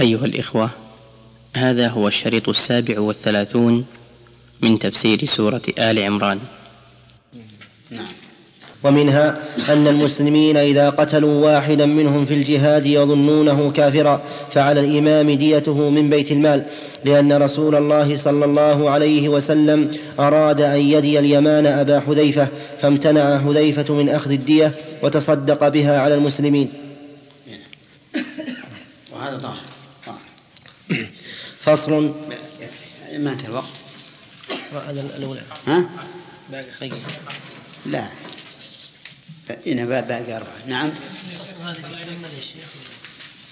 أيها الإخوة هذا هو الشريط السابع والثلاثون من تفسير سورة آل عمران. نعم. ومنها أن المسلمين إذا قتلوا واحدا منهم في الجهاد يظنونه كافرا فعلى الإمام ديته من بيت المال لأن رسول الله صلى الله عليه وسلم أراد أن يدي اليمان أبا حذيفة فامتنع حذيفة من أخذ الدية وتصدق بها على المسلمين وهذا ظاهر فصل. ما انتهى الوقت. هذا الأولى. ها؟ باقي خير. لا. إنها باقي أربعة. نعم.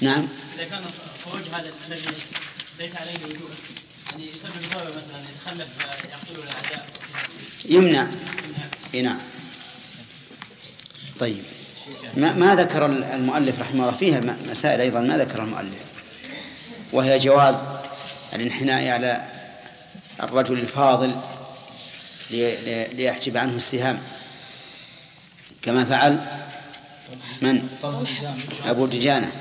نعم. إذا كان خروج هذا الذي ليس عليه وجوب يعني يسبب ضرر مثلا يتخلف يقتل الأعداء. يمنع. إي نعم. طيب. ما, ما ذكر المؤلف رحمه الله فيها مسائل أيضا ما ذكر المؤلف. وهي جواز الانحناء على الرجل الفاضل ليحجب عنه السهام. كما فعل من؟ أبو دجانة.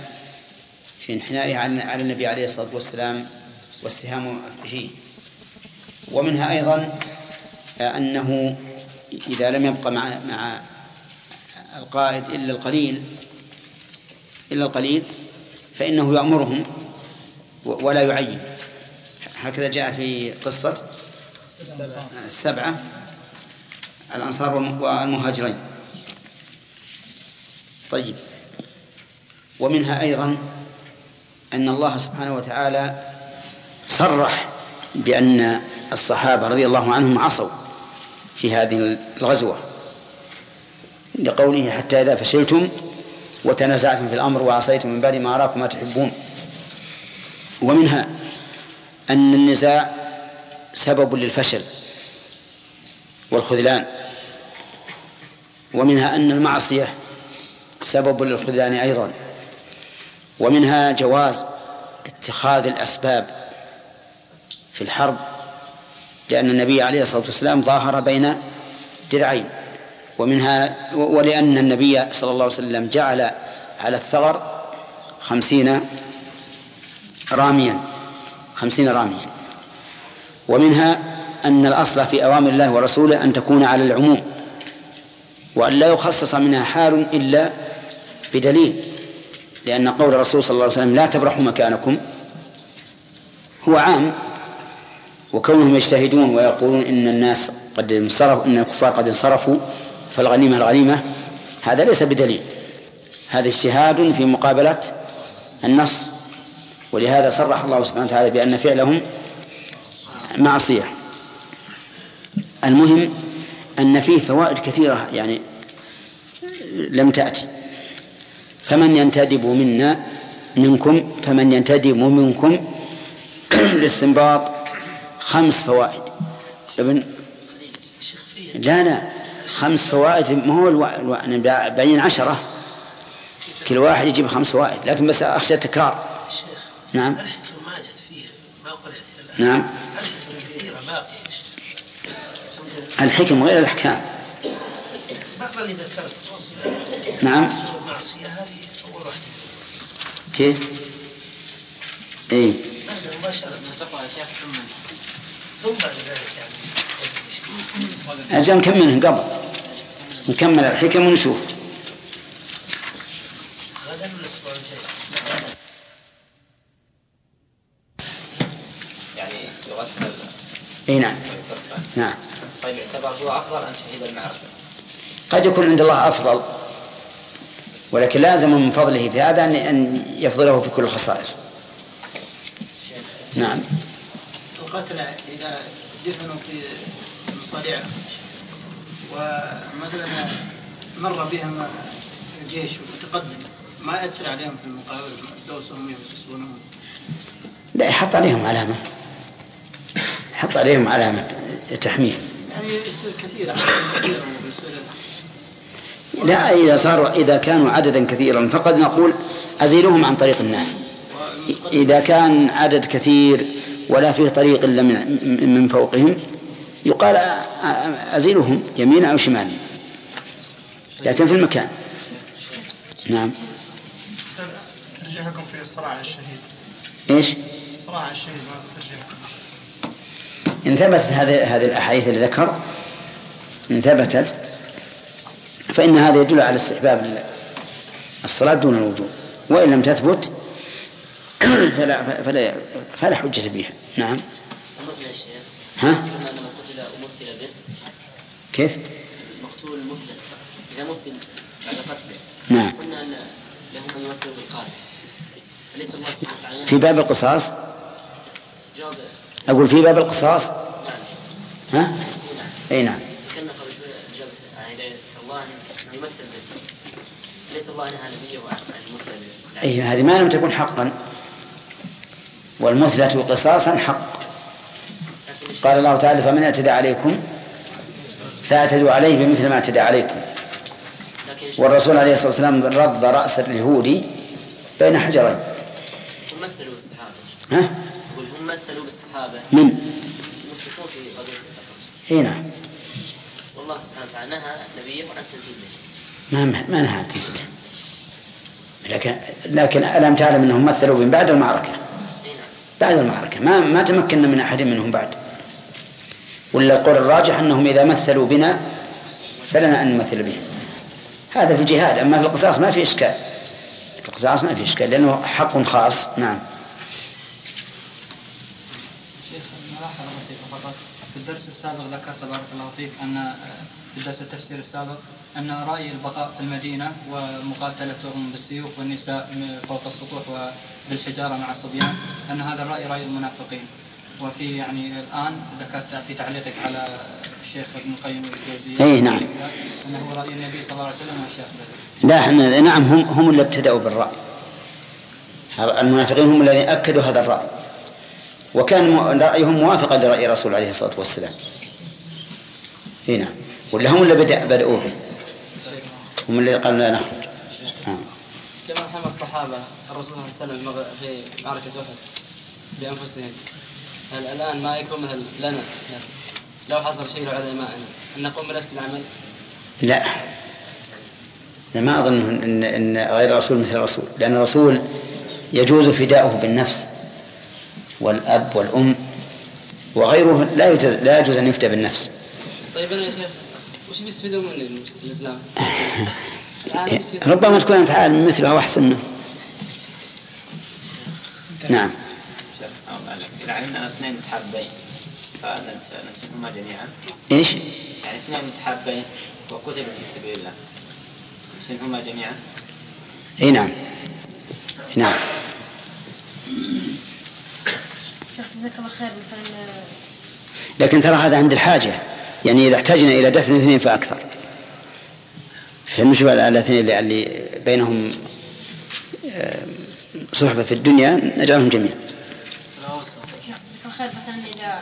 في انحنائه على النبي عليه الصلاة والسلام والسهام فيه. ومنها أيضا أنه إذا لم يبقى مع مع القائد إلا القليل إلا القليل فإنه يأمرهم ولا يعين. هكذا جاء في قصة السبعة الأنصار والمهاجرين. طيب. ومنها أيضا أن الله سبحانه وتعالى صرح بأن الصحابة رضي الله عنهم عصوا في هذه الغزوة لقوله حتى إذا فشلتم وتنازعتم في الأمر وعصيتم من بعد ما أراكم ما تحبون. ومنها أن النزاع سبب للفشل والخذلان ومنها أن المعصية سبب للخذلان أيضا ومنها جواز اتخاذ الأسباب في الحرب لأن النبي عليه الصلاة والسلام ظاهر بين درعين ومنها ولأن النبي صلى الله عليه وسلم جعل على الثغر خمسين راميا خمسين راميا. ومنها أن الأصل في أوامر الله ورسوله أن تكون على العموم وأن لا يخصص منها حال إلا بدليل لأن قول الرسول صلى الله عليه وسلم لا تبرحوا مكانكم هو عام وكونهم يجتهدون ويقولون إن الناس قد انصرفوا إن الكفار قد انصرفوا فالغنيمة الغنيمة هذا ليس بدليل. هذا اجتهاد في مقابلة النص. ولهذا صرح الله سبحانه وتعالى بأن فعلهم معصية. المهم أن فيه فوائد كثيرة يعني لم تأتي. فمن ينتدب منا منكم فمن ينتدب منكم الاستنباط خمس فوائد. ابن لا لا خمس فوائد ما هو ألو... باين عشرة. كل واحد يجيب خمس فوائد لكن بس أخشى التكرار نعم. الحكم ما جت فيه ما قرأت نعم. الحكم كثيرة باقية الحكم غير الأحكام. بعض اللي ذكرت. نعم. المعصية هذه أول واحدة. كيف؟ بعد مباشرة أن تقرأ الأشياء ثم ثم بعد ذلك يعني أجل نكملهم قبل. نكمل الحكم ونشوف. غدا الأسبوع الجاي يعني يغسل إي نعم. نعم. طيب يعتبر هو افضل ام شهيد المعركه؟ قد يكون عند الله أفضل ولكن لازم من فضله في هذا أن- أن يفضله في كل الخصائص. نعم. القتلى إذا دفنوا في مصارعهم ومثلا مر بهم الجيش وتقدم ما يأثر عليهم في المقابل؟ لو سموا يحسبونهم لا يحط عليهم علامة. يحط عليهم علامة تحميه يعني يصير كثير ويصير لا إذا صاروا إذا كانوا عددا كثيرا فقد نقول أزيلوهم عن طريق الناس. إذا كان عدد كثير ولا فيه طريق إلا من من فوقهم يقال أزيلهم يمينا أو شمالا لكن في المكان. نعم. ترجيحكم في الصلاة على الشهيد. إيش؟ الصراع على الشهيد ما ترجيح إن ثبتت هذه هذه الأحاديث اللي ذكر إن ثبتت فإن هذا يدل على استحباب الصلاة دون الوجوب. وإن لم تثبت فلا فلا فلا حجة بها نعم. ها؟ كيف؟ المقتول مثل إذا مثل بعد قتله نعم. قلنا أن لهم أن يمثلوا بالقاتل أليس الله في باب القصاص؟ جواب أقول في باب القصاص؟ ها؟ أي نعم. ذكرنا قبل شوي إجابة عن هداية الله أن يمثل به أليس الله نهى نبيه عن المثل به أي هذه ما لم تكن حقا. والمثلة قصاصا حق. قال الله تعالى فمن اعتدى عليكم فاعتدوا عليه بمثل ما اعتدى عليكم. والرسول عليه الصلاة والسلام رض رأس اليهودي بين حجرين. ها؟ يقول هم مثلوا بالصحابة؟ من؟ المشركون في غزوة الأحد اي نعم. والله سبحانه وتعالى نهى نبيه عن تنفيذه ما ما نهى عن. لكن لكن ألم تعلم أنهم مثلوا من بعد المعركة؟ اي نعم. بعد المعركة. ما ما تمكنا من أحد منهم بعد. ولا القول الراجح أنهم إذا مثلوا بنا فلنا أن نمثل بهم. هذا في الجهاد أما في القصاص ما في إشكال. القصاص ما في إشكال لأنه حق خاص. نعم شيخ ملاحظة بسيطة فقط في الدرس السابق ذكرت بارك الله فيك أن آه، في درس التفسير السابق أن رأي البقاء في المدينة ومقاتلتهم بالسيوف والنساء فوق السطوح وبالحجارة مع الصبيان أن هذا الرأي رأي المنافقين. وفي يعني الآن ذكرت في تعليقك على الشيخ ابن القيم الجوزية أي نعم. أنه رأي النبي صلى الله عليه وسلم والشيخ لا إحنا نعم هم هم اللي ابتدأوا بالرأي. المنافقين هم الذين أكدوا هذا الرأي. وكان رأيهم موافقا لرأي الرسول عليه الصلاة والسلام. إي نعم. ولا هم اللي بدأ بدأوا به؟ هم اللي قالوا لا نخرج. نعم. كما حمى الصحابة الرسول صلى الله عليه وسلم في معركة أحد بأنفسهم. هل الآن ما يكون مثل لنا؟ لو حصل شيء لعلمائنا أن نقوم بنفس العمل؟ لا. أنا ما أظن إن, إن غير الرسول مثل الرسول. لأن الرسول يجوز فداؤه بالنفس. والأب والأم وغيره لا يجوز لا يجوز أن يفدى بالنفس. طيب أنا يا شيخ وش بيستفيدون المس- الإسلام؟ ربما تكون أنت عالم مثله أو أحسن منه. نعم. شيخ السلام عليك إذا علمنا أن اثنين متحابين فندفنهما جميعا. إيش؟ يعني اثنين متحابين وقتلوا في سبيل الله. ندفنهما جميعا؟ أي نعم. نعم. شيخ جزاك الله خير مثلا لكن ترى هذا عند الحاجة. يعني إذا احتاجنا إلى دفن اثنين فأكثر. فنشبه على الاثنين اللي- بينهم آه، صحبة في الدنيا نجعلهم جميعا. خير مثلا إذا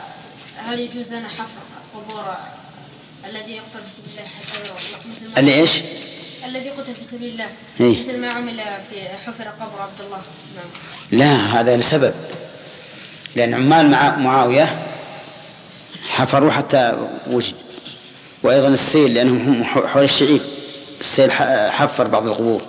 هل يجوز لنا حفر قبور الذي يقتل في سبيل الله حتى مثل اللي إيش؟ الذي قتل في سبيل الله. إيه. مثل ما عمل في حفر قبر عبد الله. نعم. لا هذا لسبب. لأن عمال مع معاوية حفروا حتى وجد وأيضا السيل لأنهم هم حول الشعيب السيل حفر بعض القبور.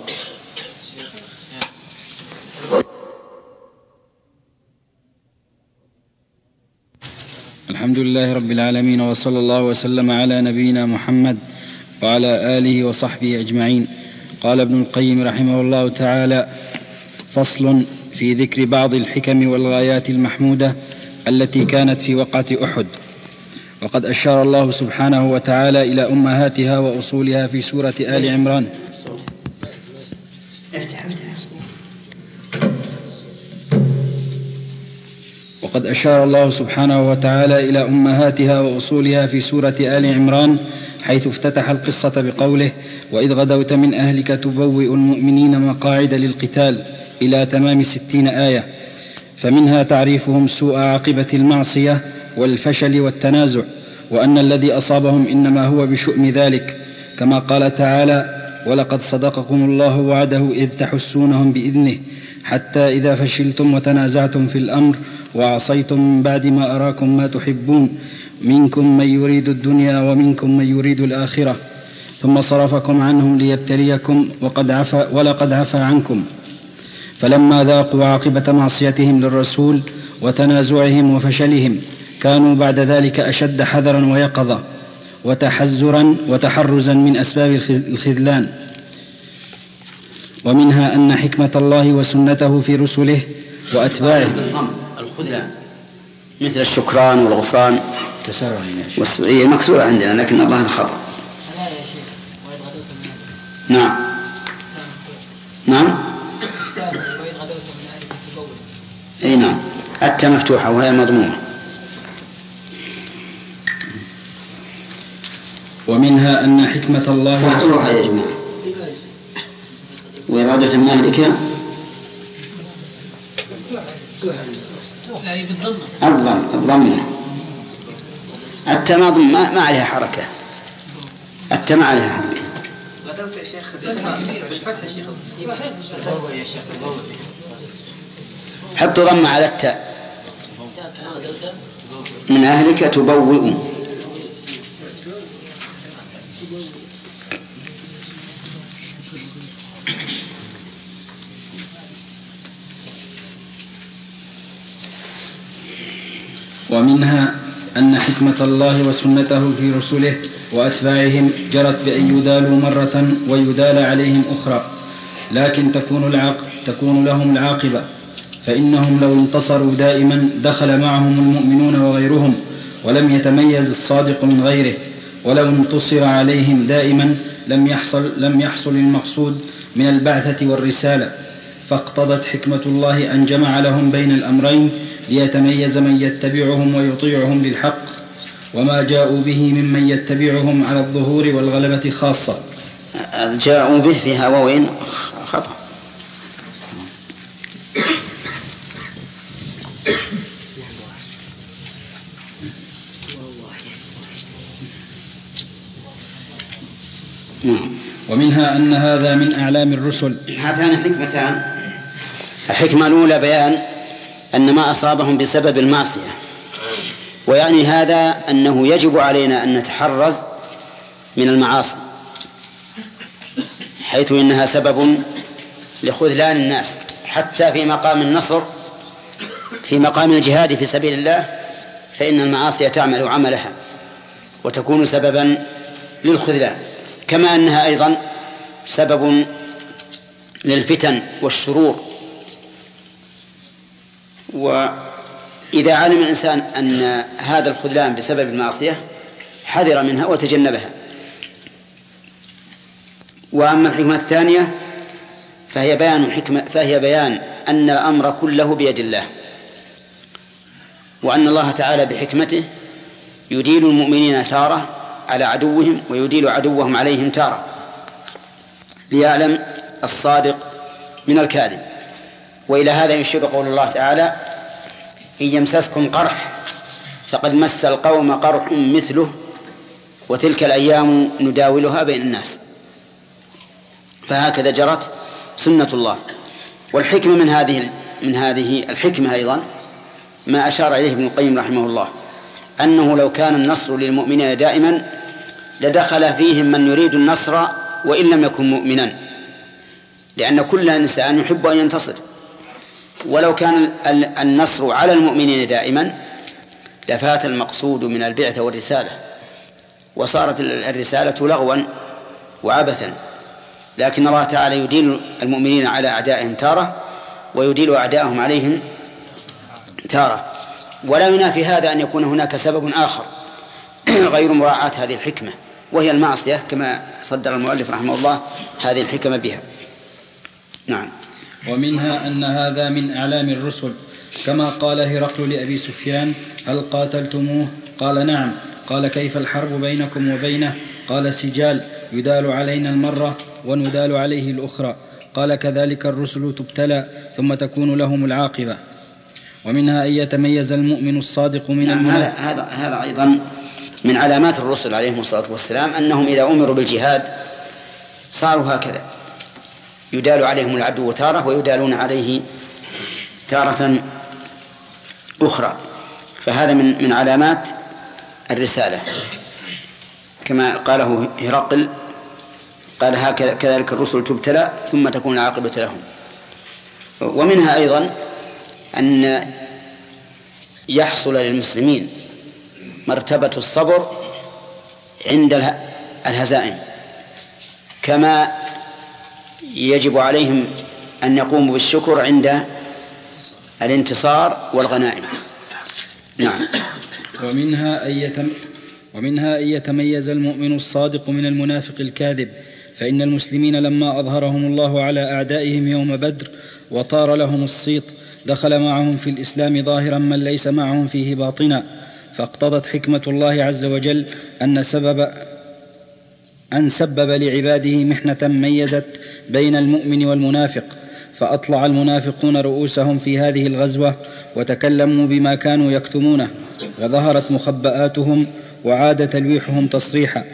الحمد لله رب العالمين وصلى الله وسلم على نبينا محمد وعلى آله وصحبه أجمعين. قال ابن القيم رحمه الله تعالى فصل في ذكر بعض الحكم والغايات المحمودة التي كانت في وقعة أحد. وقد أشار الله سبحانه وتعالى إلى أمهاتها وأصولها في سورة آل عمران. وقد أشار الله سبحانه وتعالى إلى أمهاتها وأصولها في سورة آل عمران حيث افتتح القصة بقوله وإذ غدوت من أهلك تبوئ المؤمنين مقاعد للقتال. إلى تمام ستين آية فمنها تعريفهم سوء عاقبة المعصية والفشل والتنازع وأن الذي أصابهم إنما هو بشؤم ذلك كما قال تعالى ولقد صدقكم الله وعده إذ تحسونهم بإذنه حتى إذا فشلتم وتنازعتم في الأمر وعصيتم بعد ما أراكم ما تحبون منكم من يريد الدنيا ومنكم من يريد الآخرة ثم صرفكم عنهم ليبتليكم وقد عفا ولقد عفا عنكم. فلما ذاقوا عاقبة معصيتهم للرسول وتنازعهم وفشلهم كانوا بعد ذلك أشد حذرا ويقظة وتحزرا وتحرزا من أسباب الخذلان. ومنها أن حكمة الله وسنته في رسله وأتباعه. الخذلان مثل الشكران والغفران. كسرها هي مكسورة عندنا لكن الظاهر خطأ نعم. نعم؟ إي نعم. التاء مفتوحة وهي مضمومة. ومنها أن حكمة الله صحيح يا جماعة. وإرادة من أهلك الضم الضمة. التاء ما ما, ما عليها حركة. التاء ما عليها حركة. غدوت يا شيخ بالفتح يا شيخ. حط ضم على التاء. من أهلك تبوئ. ومنها أن حكمة الله وسنته في رسله وأتباعهم جرت بأن يدالوا مرة ويدال عليهم أخرى. لكن تكون العاق تكون لهم العاقبة. فإنهم لو انتصروا دائما دخل معهم المؤمنون وغيرهم ولم يتميز الصادق من غيره ولو انتصر عليهم دائما لم يحصل لم يحصل المقصود من البعثة والرسالة. فاقتضت حكمة الله أن جمع لهم بين الأمرين ليتميز من يتبعهم ويطيعهم للحق وما جاءوا به ممن يتبعهم على الظهور والغلبة خاصة. جاءوا به في هواوين خطأ أن هذا من أعلام الرسل. هاتان حكمتان. الحكمة الأولى بيان أن ما أصابهم بسبب المعصية. ويعني هذا أنه يجب علينا أن نتحرز من المعاصي حيث إنها سبب لخذلان الناس. حتى في مقام النصر في مقام الجهاد في سبيل الله فإن المعاصي تعمل عملها وتكون سببا للخذلان. كما أنها أيضا سبب للفتن والشرور وإذا علم الإنسان أن هذا الخذلان بسبب المعصية حذر منها وتجنبها. وأما الحكمة الثانية فهي بيان حكمة فهي بيان أن الأمر كله بيد الله. وأن الله تعالى بحكمته يديل المؤمنين تارة على عدوهم ويديل عدوهم عليهم تارة. ليعلم الصادق من الكاذب. وإلى هذا يشير قول الله تعالى إن يمسسكم قرح فقد مس القوم قرح مثله وتلك الأيام نداولها بين الناس. فهكذا جرت سنة الله. والحكمة من هذه من هذه الحكمة أيضا ما أشار إليه ابن القيم رحمه الله أنه لو كان النصر للمؤمنين دائما لدخل فيهم من يريد النصر وإن لم يكن مؤمنا. لأن كل إنسان يحب أن ينتصر. ولو كان النصر على المؤمنين دائما لفات المقصود من البعثة والرسالة. وصارت الرسالة لغوا وعبثا. لكن الله تعالى يدين المؤمنين على أعدائهم تارة ويدين أعدائهم عليهم تارة. ولا ينافي هذا أن يكون هناك سبب آخر غير مراعاة هذه الحكمة. وهي المعصية كما صدر المؤلف رحمه الله هذه الحكمة بها. نعم. ومنها أن هذا من أعلام الرسل. كما قال هرقل لأبي سفيان هل قاتلتموه؟ قال نعم. قال كيف الحرب بينكم وبينه؟ قال سجال يدال علينا المرة وندال عليه الأخرى. قال كذلك الرسل تبتلى ثم تكون لهم العاقبة. ومنها أن يتميز المؤمن الصادق من نعم هذا هذا هذا أيضا من علامات الرسل عليهم الصلاة والسلام أنهم إذا أمروا بالجهاد صاروا هكذا. يدال عليهم العدو تارة ويدالون عليه تارة أخرى. فهذا من من علامات الرسالة. كما قاله هرقل قال هكذا كذلك الرسل تبتلى ثم تكون العاقبة لهم. ومنها أيضا أن يحصل للمسلمين مرتبة الصبر عند الهزائم. كما يجب عليهم أن يقوموا بالشكر عند الانتصار والغنائم. نعم. ومنها أن يتم ومنها أن يتميز المؤمن الصادق من المنافق الكاذب فإن المسلمين لما أظهرهم الله على أعدائهم يوم بدر وطار لهم الصيت دخل معهم في الإسلام ظاهرا من ليس معهم فيه باطنا. فاقتضت حكمة الله عز وجل أن سبب أن سبب لعباده محنة ميزت بين المؤمن والمنافق فأطلع المنافقون رؤوسهم في هذه الغزوة وتكلموا بما كانوا يكتمونه وظهرت مخبآتهم وعاد تلويحهم تصريحا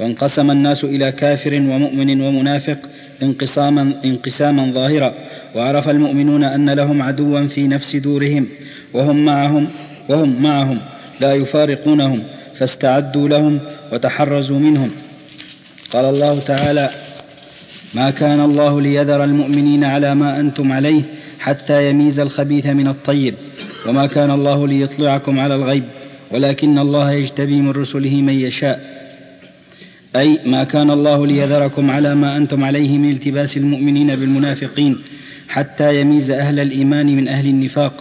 وانقسم الناس إلى كافر ومؤمن ومنافق انقساما انقساما ظاهرا وعرف المؤمنون أن لهم عدوا في نفس دورهم وهم معهم وهم معهم لا يفارقونهم فاستعدوا لهم وتحرزوا منهم. قال الله تعالى ما كان الله ليذر المؤمنين على ما أنتم عليه حتى يميز الخبيث من الطيب وما كان الله ليطلعكم على الغيب ولكن الله يجتبي من رسله من يشاء. أي ما كان الله ليذركم على ما أنتم عليه من التباس المؤمنين بالمنافقين حتى يميز أهل الإيمان من أهل النفاق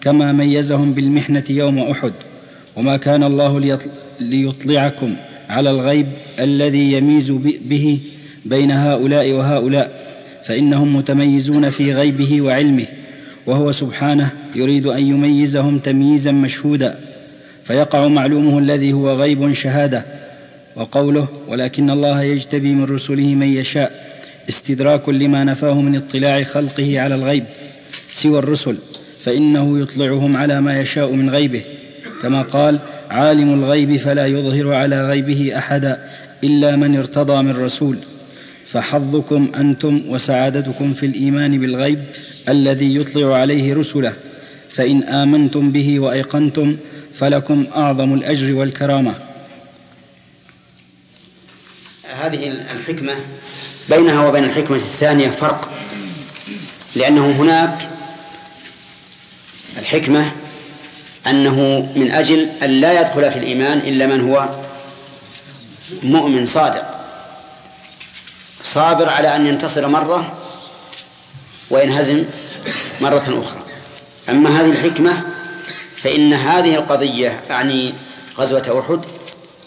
كما ميزهم بالمحنة يوم أحد. وما كان الله ليطلعكم على الغيب الذي يميز به بين هؤلاء وهؤلاء فإنهم متميزون في غيبه وعلمه وهو سبحانه يريد أن يميزهم تمييزا مشهودا فيقع معلومه الذي هو غيب شهادة وقوله ولكن الله يجتبي من رسله من يشاء استدراك لما نفاه من اطلاع خلقه على الغيب سوى الرسل فإنه يطلعهم على ما يشاء من غيبه. كما قال عالم الغيب فلا يظهر على غيبه احدا إلا من ارتضى من رسول. فحظكم أنتم وسعادتكم في الإيمان بالغيب الذي يطلع عليه رسله. فإن آمنتم به وأيقنتم فلكم أعظم الأجر والكرامة. هذه الحكمة بينها وبين الحكمة الثانية فرق لأنه هناك الحكمة أنه من أجل أن لا يدخل في الإيمان إلا من هو مؤمن صادق. صابر على أن ينتصر مرة وينهزم مرة أخرى. أما هذه الحكمة فإن هذه القضية أعني غزوة أحد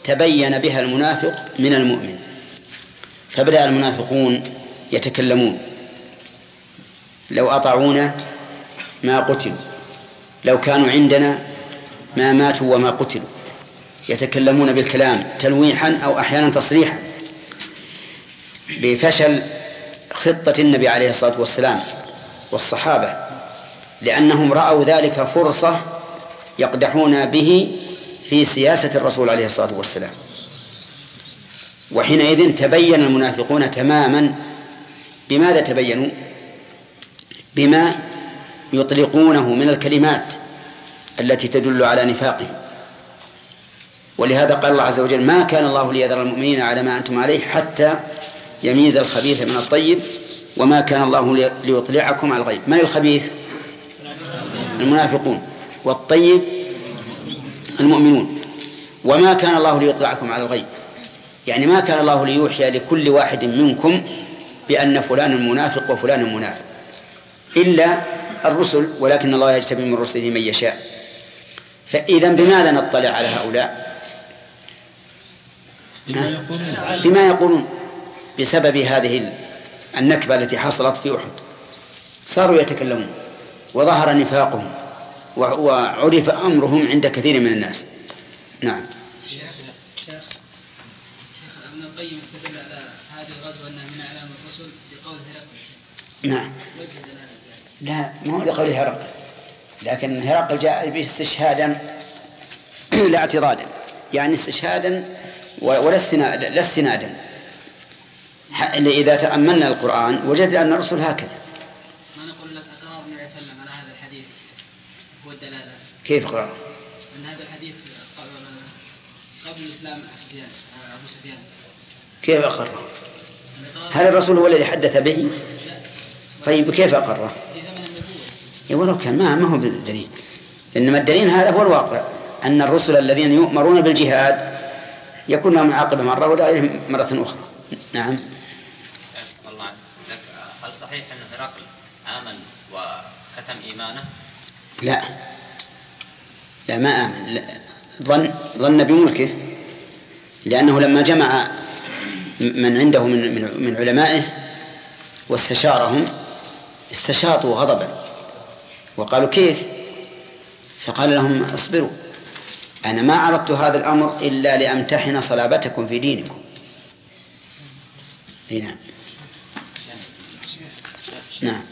تبين بها المنافق من المؤمن. فبدأ المنافقون يتكلمون. لو أطاعونا ما قتلوا. لو كانوا عندنا ما ماتوا وما قتلوا. يتكلمون بالكلام تلويحا أو أحيانا تصريحا بفشل خطة النبي عليه الصلاة والسلام والصحابة لأنهم رأوا ذلك فرصة يقدحون به في سياسة الرسول عليه الصلاة والسلام. وحينئذ تبين المنافقون تماما بماذا تبينوا؟ بما يطلقونه من الكلمات. التي تدل على نفاقهم ولهذا قال الله عز وجل ما كان الله ليذر المؤمنين على ما أنتم عليه حتى يميز الخبيث من الطيب وما كان الله ليطلعكم على الغيب. من الخبيث؟ المنافقون. والطيب المؤمنون. وما كان الله ليطلعكم على الغيب. يعني ما كان الله ليوحي لكل واحد منكم بأن فلان منافق وفلان منافق إلا الرسل ولكن الله يجتبي من رسله من يشاء. فإذا بماذا نطلع على هؤلاء؟ بما يقولون. بسبب هذه النكبة التي حصلت في أحد. صاروا يتكلمون وظهر نفاقهم وعرف أمرهم عند كثير من الناس. نعم. شيخ ابن القيم استدل على هذه الغزوة أنها من أعلام الرسل بقول هرقل. نعم. لا ما هو لقول هرقل. لكن هرقل جاء به استشهادا لا اعتراضا يعني استشهادا ولا استنادا إذا تأملنا القرآن وجدنا أن الرسل هكذا ما نقول لك أقرار النبي صلى الله عليه وسلم على هذا الحديث هو الدلالة كيف إقرار؟ أن هذا الحديث قبل الإسلام سفيان أبو سفيان كيف أقره؟ هل الرسول هو الذي حدث به؟ طيب كيف أقره؟ إيه ولو كان ما ما هو بالدليل. إنما الدليل هذا هو الواقع أن الرسل الذين يؤمرون بالجهاد يكون لهم عاقبة مرة ولا مرة أخرى. نعم. والله لك هل صحيح أن هرقل آمن وختم إيمانه؟ لا. لا ما آمن. لا. ظن ظن بملكه لأنه لما جمع من عنده من من, من علمائه واستشارهم استشاطوا غضبا. وقالوا كيف؟ فقال لهم اصبروا أنا ما عرضت هذا الأمر إلا لأمتحن صلابتكم في دينكم. أي نعم.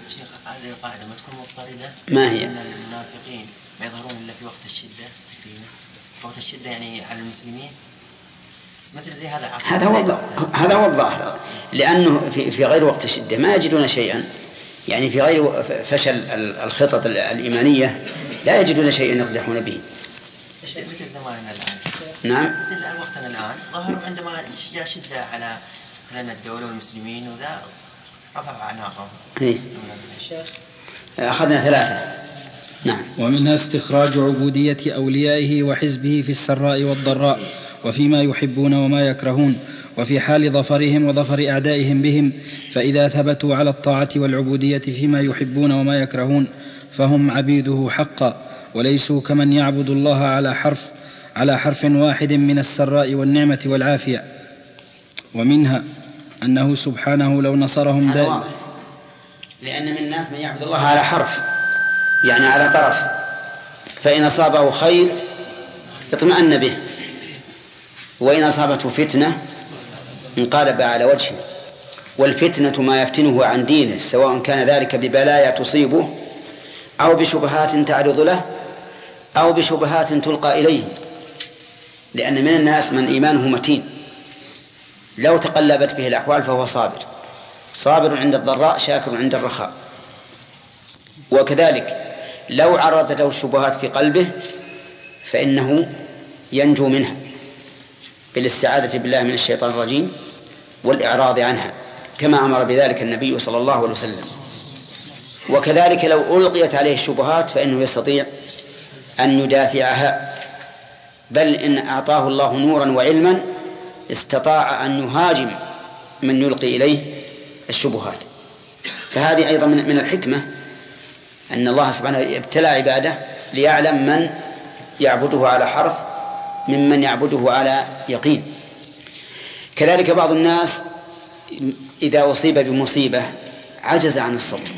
شيخ هذه القاعدة ما تكون مضطردة ما هي؟ أن المنافقين ما يظهرون إلا في وقت الشدة وقت الشدة يعني على المسلمين مثل زي هذا هذا هو هذا هو الظاهر. لأنه في في غير وقت الشدة ما يجدون شيئا. يعني في غير فشل الخطط الإيمانية لا يجدون شيئا يقدحون به. مثل زماننا الآن. نعم. مثل وقتنا الآن. ظهروا عندما جاء شدة على مثلا الدولة والمسلمين وذا رفعوا أعناقهم. إيه؟ أخذنا ثلاثة. نعم. ومنها استخراج عبودية أوليائه وحزبه في السراء والضراء وفيما يحبون وما يكرهون. وفي حال ظفرهم وظفر اعدائهم بهم فإذا ثبتوا على الطاعة والعبودية فيما يحبون وما يكرهون فهم عبيده حقا وليسوا كمن يعبد الله على حرف على حرف واحد من السراء والنعمة والعافية. ومنها أنه سبحانه لو نصرهم دائما. لأن من الناس من يعبد الله على حرف يعني على طرف. فإن أصابه خير اطمأن به وإن أصابته فتنة انقلب على وجهه. والفتنة ما يفتنه عن دينه سواء كان ذلك ببلايا تصيبه أو بشبهات تعرض له أو بشبهات تلقى إليه. لأن من الناس من إيمانه متين. لو تقلبت به الأحوال فهو صابر. صابر عند الضراء شاكر عند الرخاء. وكذلك لو عرضت له الشبهات في قلبه فإنه ينجو منها. بالاستعاذة بالله من الشيطان الرجيم. والإعراض عنها كما أمر بذلك النبي صلى الله عليه وسلم. وكذلك لو ألقيت عليه الشبهات فإنه يستطيع أن يدافعها. بل إن أعطاه الله نورا وعلما استطاع أن يهاجم من يلقي إليه الشبهات. فهذه أيضا من الحكمة أن الله سبحانه ابتلى عباده ليعلم من يعبده على حرف ممن يعبده على يقين. كذلك بعض الناس إذا أصيب بمصيبة عجز عن الصبر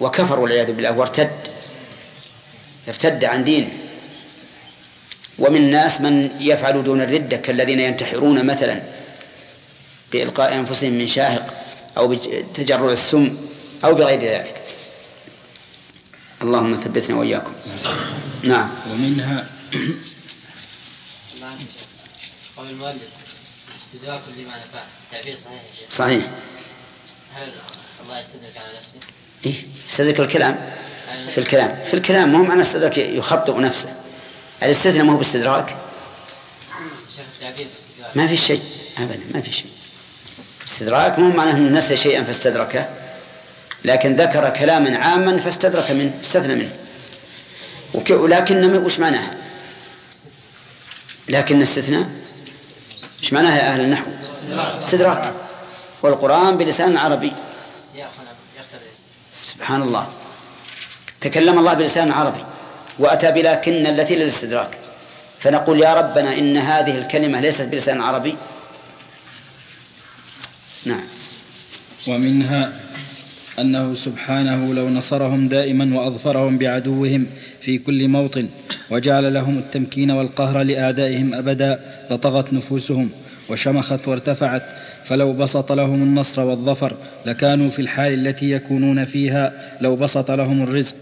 وكفر والعياذ بالله وارتد ارتد عن دينه. ومن الناس من يفعل دون الردة كالذين ينتحرون مثلا بإلقاء أنفسهم من شاهق أو بتجرع السم أو بغير ذلك. اللهم ثبتنا وإياكم. نعم. ومنها قول المؤلف استدراك لما نفاه تعبير صحيح صحيح. هل الله يستدرك على نفسه؟ إيه استدرك الكلام. في الكلام. في الكلام مو معنى استدرك يخطئ نفسه. الاستثناء ما هو باستدراك التعبير باستدراك. ما في شيء. ابدا ما في شيء. استدراك مو معناه أنه نسي شيئا فاستدركه. لكن ذكر كلاما عاما فاستدرك منه استثنى منه. ولكن وش معناها؟ لكن الاستثناء إيش معناها يا أهل النحو؟ استدراك. والقرآن بلسان عربي. سبحان الله. تكلم الله بلسان عربي. وأتى بلكن التي للاستدراك فنقول يا ربنا إن هذه الكلمة ليست بلسان عربي. نعم. ومنها أنه سبحانه لو نصرهم دائما وأظفرهم بعدوهم في كل موطن وجعل لهم التمكين والقهر لاعدائهم أبدا لطغت نفوسهم وشمخت وارتفعت فلو بسط لهم النصر والظفر لكانوا في الحال التي يكونون فيها لو بسط لهم الرزق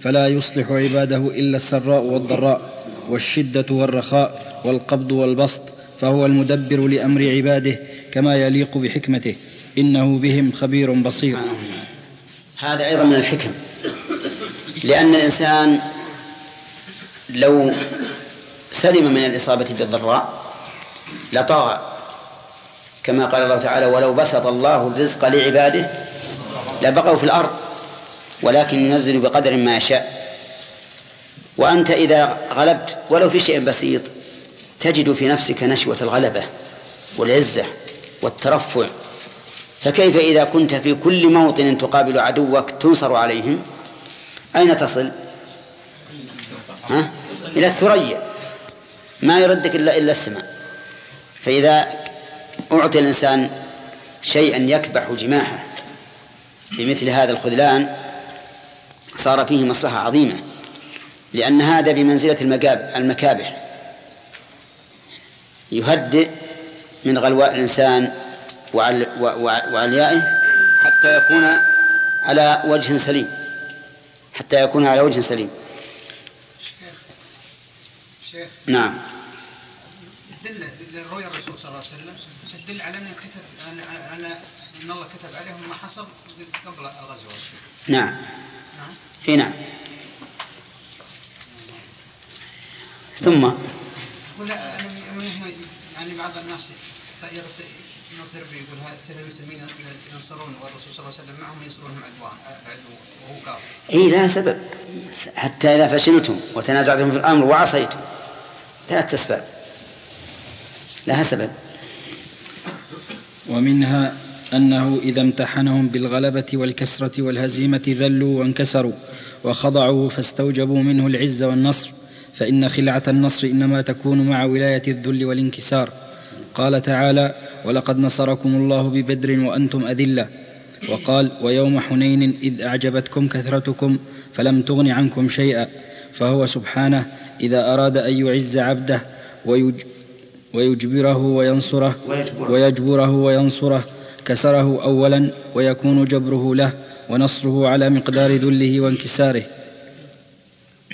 فلا يصلح عباده إلا السراء والضراء والشدة والرخاء والقبض والبسط فهو المدبر لأمر عباده كما يليق بحكمته إنه بهم خبير بصير. هذا أيضا من الحكم لأن الإنسان لو سلم من الإصابة بالضراء لطغى كما قال الله تعالى ولو بسط الله الرزق لعباده لبقوا في الأرض ولكن ينزل بقدر ما يشاء. وأنت إذا غلبت ولو في شيء بسيط تجد في نفسك نشوة الغلبة والعزة والترفع. فكيف إذا كنت في كل موطن تقابل عدوك تنصر عليهم؟ أين تصل؟ ها؟ إلى الثريا ما يردك إلا إلا السماء. فإذا أعطي الإنسان شيئا يكبح جماحه بمثل هذا الخذلان صار فيه مصلحة عظيمة. لأن هذا بمنزلة المكاب المكابح. يهدئ من غلواء الإنسان وعليائه حتى يكون على وجه سليم. حتى يكون على وجه سليم. شيخ. نعم. تدل رؤيا الرسول صلى الله عليه وسلم تدل على ان كتب ان أن الله كتب عليهم ما حصل قبل الغزوة. نعم. نعم. إي نعم. ثم. يقول يعني بعض الناس ينظر به يقول هذا المسلمين ينصرون والرسول صلى الله عليه وسلم معهم ينصرونهم عدوان عدو وهو كافر. إي لا سبب. حتى إذا فشلتم وتنازعتم في الأمر وعصيتم. ثلاث أسباب. لها سبب. ومنها أنه إذا امتحنهم بالغلبة والكسرة والهزيمة ذلوا وانكسروا وخضعوا فاستوجبوا منه العز والنصر فإن خلعة النصر إنما تكون مع ولاية الذل والانكسار. قال تعالى ولقد نصركم الله ببدر وأنتم أذلة وقال ويوم حنين إذ أعجبتكم كثرتكم فلم تغن عنكم شيئا فهو سبحانه إذا أراد أن يعز عبده ويج ويجبره وينصره ويجبره. ويجبره وينصره كسره أولا ويكون جبره له ونصره على مقدار ذله وانكساره.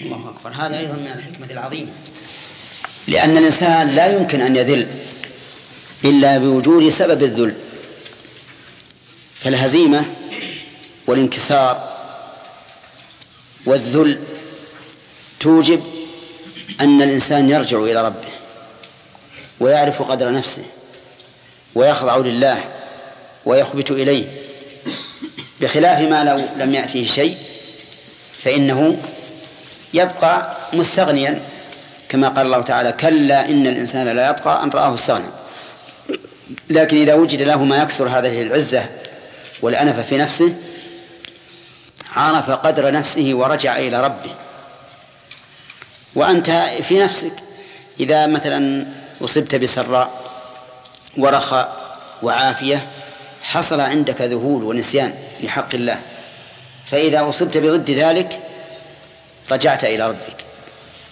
الله أكبر. هذا أيضا من الحكمة العظيمة. لأن الإنسان لا يمكن أن يذل إلا بوجود سبب الذل فالهزيمة والانكسار والذل توجب أن الإنسان يرجع إلى ربه ويعرف قدر نفسه ويخضع لله ويخبت إليه بخلاف ما لو لم يأته شيء فإنه يبقى مستغنيا كما قال الله تعالى كلا إن الإنسان لا يطغى أن رآه استغنى. لكن إذا وجد له ما يكثر هذه العزة والأنفة في نفسه عرف قدر نفسه ورجع إلى ربه. وأنت في نفسك. إذا مثلا أصبت بسراء ورخاء وعافية حصل عندك ذهول ونسيان لحق الله. فإذا أصبت بضد ذلك رجعت إلى ربك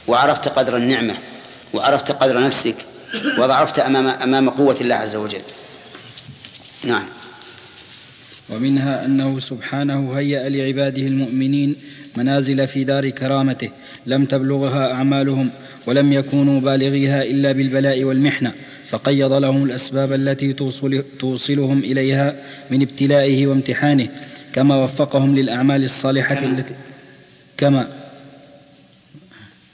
وعرفت قدر النعمة وعرفت قدر نفسك وضعفت أمام أمام قوة الله عز وجل. نعم. ومنها أنه سبحانه هيأ لعباده المؤمنين منازل في دار كرامته لم تبلغها أعمالهم ولم يكونوا بالغيها إلا بالبلاء والمحنة فقيض لهم الأسباب التي توصل توصلهم إليها من ابتلائه وامتحانه كما وفقهم للأعمال الصالحة كما. التي كما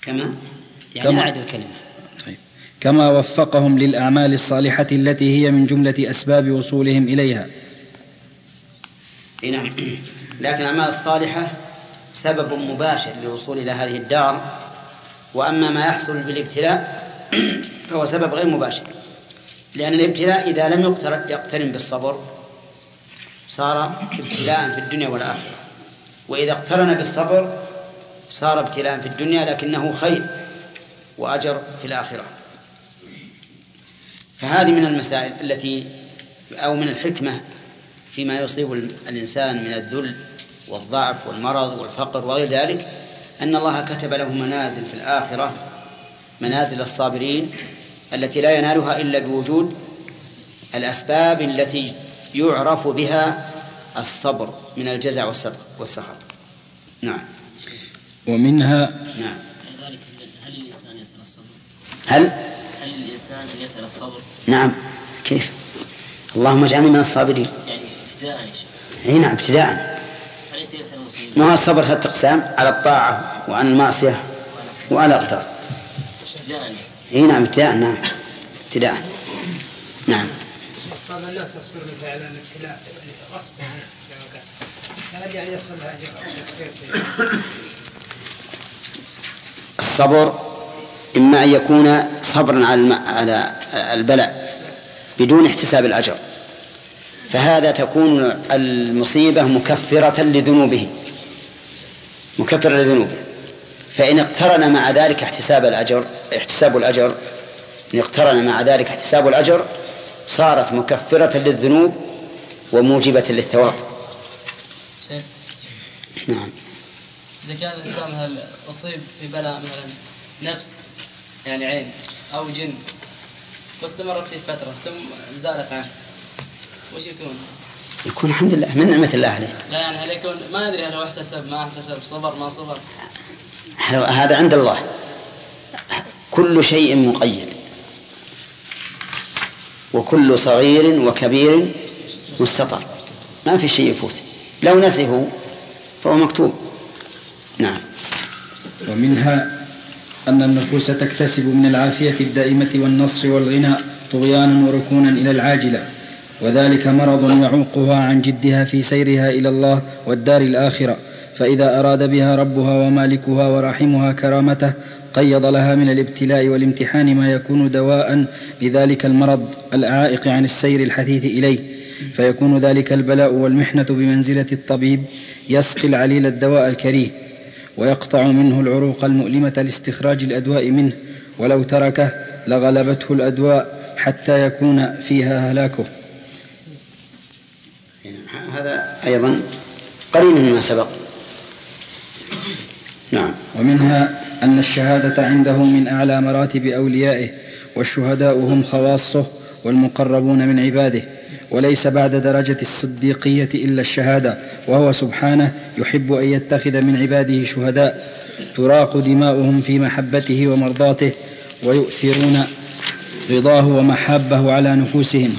كما يعني كما. أعد الكلمة طيب. كما وفقهم للأعمال الصالحة التي هي من جملة أسباب وصولهم إليها إيه نعم. لكن الأعمال الصالحة سبب مباشر للوصول إلى هذه الدار وأما ما يحصل بالابتلاء فهو سبب غير مباشر. لأن الابتلاء إذا لم يقتر- يقترن بالصبر صار ابتلاء في الدنيا والآخرة. وإذا اقترن بالصبر صار ابتلاء في الدنيا لكنه خير وأجر في الآخرة. فهذه من المسائل التي أو من الحكمة فيما يصيب الإنسان من الذل والضعف والمرض والفقر وغير ذلك أن الله كتب له منازل في الآخرة منازل الصابرين التي لا ينالها إلا بوجود الأسباب التي يعرف بها الصبر من الجزع والصدق والسخط. نعم. ومنها نعم. هل الإنسان يسأل الصبر؟ هل؟ هل الإنسان يسأل الصبر؟ نعم. كيف؟ اللهم اجعلني من الصابرين. يعني ابتداء يا شيخ. إي نعم ابتداء أليس يسأل المسلمين؟ ما هو الصبر ثلاث اقسام على الطاعة وعن المعصية وعلى الاقدار ابتداء إي نعم ابتداء نعم. ابتداء نعم. بعض الناس يصبر مثل على الابتلاء غصب عنه هل يعني يحصل لها اجر؟ الصبر إما أن يكون صبرا على على البلاء بدون احتساب الأجر. فهذا تكون المصيبة مكفرة لذنوبه مكفرة لذنوبه فإن اقترن مع ذلك احتساب الأجر احتساب الأجر إن اقترن مع ذلك احتساب الأجر صارت مكفرة للذنوب وموجبة للثواب. نعم. إذا كان الإنسان مثلا أصيب في بلاء مثلا نفس يعني عين أو جن واستمرت فيه فترة ثم زالت عنه وش يكون؟ يكون الحمد لله من نعمة الله عليه. لا يعني هل يكون ما أدري هل هو احتسب ما احتسب صبر ما صبر. هذا عند الله. كل شيء مقيد. وكل صغير وكبير مستطر. ما في شيء يفوت. لو نسيه فهو مكتوب. نعم. ومنها أن النفوس تكتسب من العافية الدائمة والنصر والغنى طغيانا وركونا إلى العاجلة. وذلك مرض يعوقها عن جدها في سيرها إلى الله والدار الآخرة فإذا أراد بها ربها ومالكها وراحمها كرامته قيض لها من الابتلاء والامتحان ما يكون دواء لذلك المرض العائق عن السير الحثيث إليه فيكون ذلك البلاء والمحنة بمنزلة الطبيب يسقي العليل الدواء الكريه ويقطع منه العروق المؤلمة لاستخراج الأدواء منه ولو تركه لغلبته الأدواء حتى يكون فيها هلاكه هذا أيضا. قريب مما سبق. نعم. ومنها أن الشهادة عنده من أعلى مراتب أوليائه والشهداء هم خواصه والمقربون من عباده. وليس بعد درجة الصديقية إلا الشهادة وهو سبحانه يحب أن يتخذ من عباده شهداء. تراق دماؤهم في محبته ومرضاته ويؤثرون رضاه ومحابه على نفوسهم.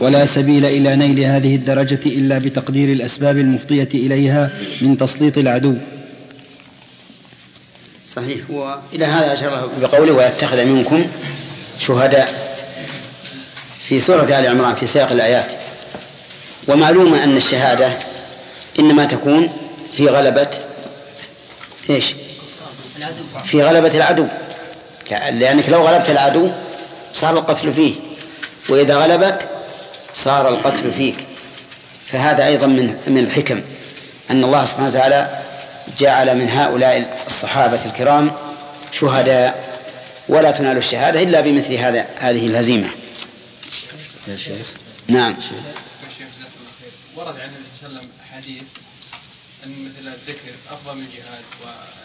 ولا سبيل إلى نيل هذه الدرجة إلا بتقدير الأسباب المفضية إليها من تسليط العدو. صحيح. وإلى هذا أشار الله بقوله ويتخذ منكم شهداء. في سورة آل عمران في سياق الآيات. ومعلوم أن الشهادة إنما تكون في غلبة إيش؟ في غلبة العدو. لأنك لو غلبت العدو صار القتل فيه. وإذا غلبك صار القتل فيك. فهذا أيضا من من الحكم أن الله سبحانه وتعالى جعل من هؤلاء الصحابة الكرام شهداء ولا تنال الشهادة إلا بمثل هذا هذه الهزيمة. يا شيخ. نعم. ورد عن النبي صلى الله عليه وسلم حديث أن مثل الذكر أفضل من الجهاد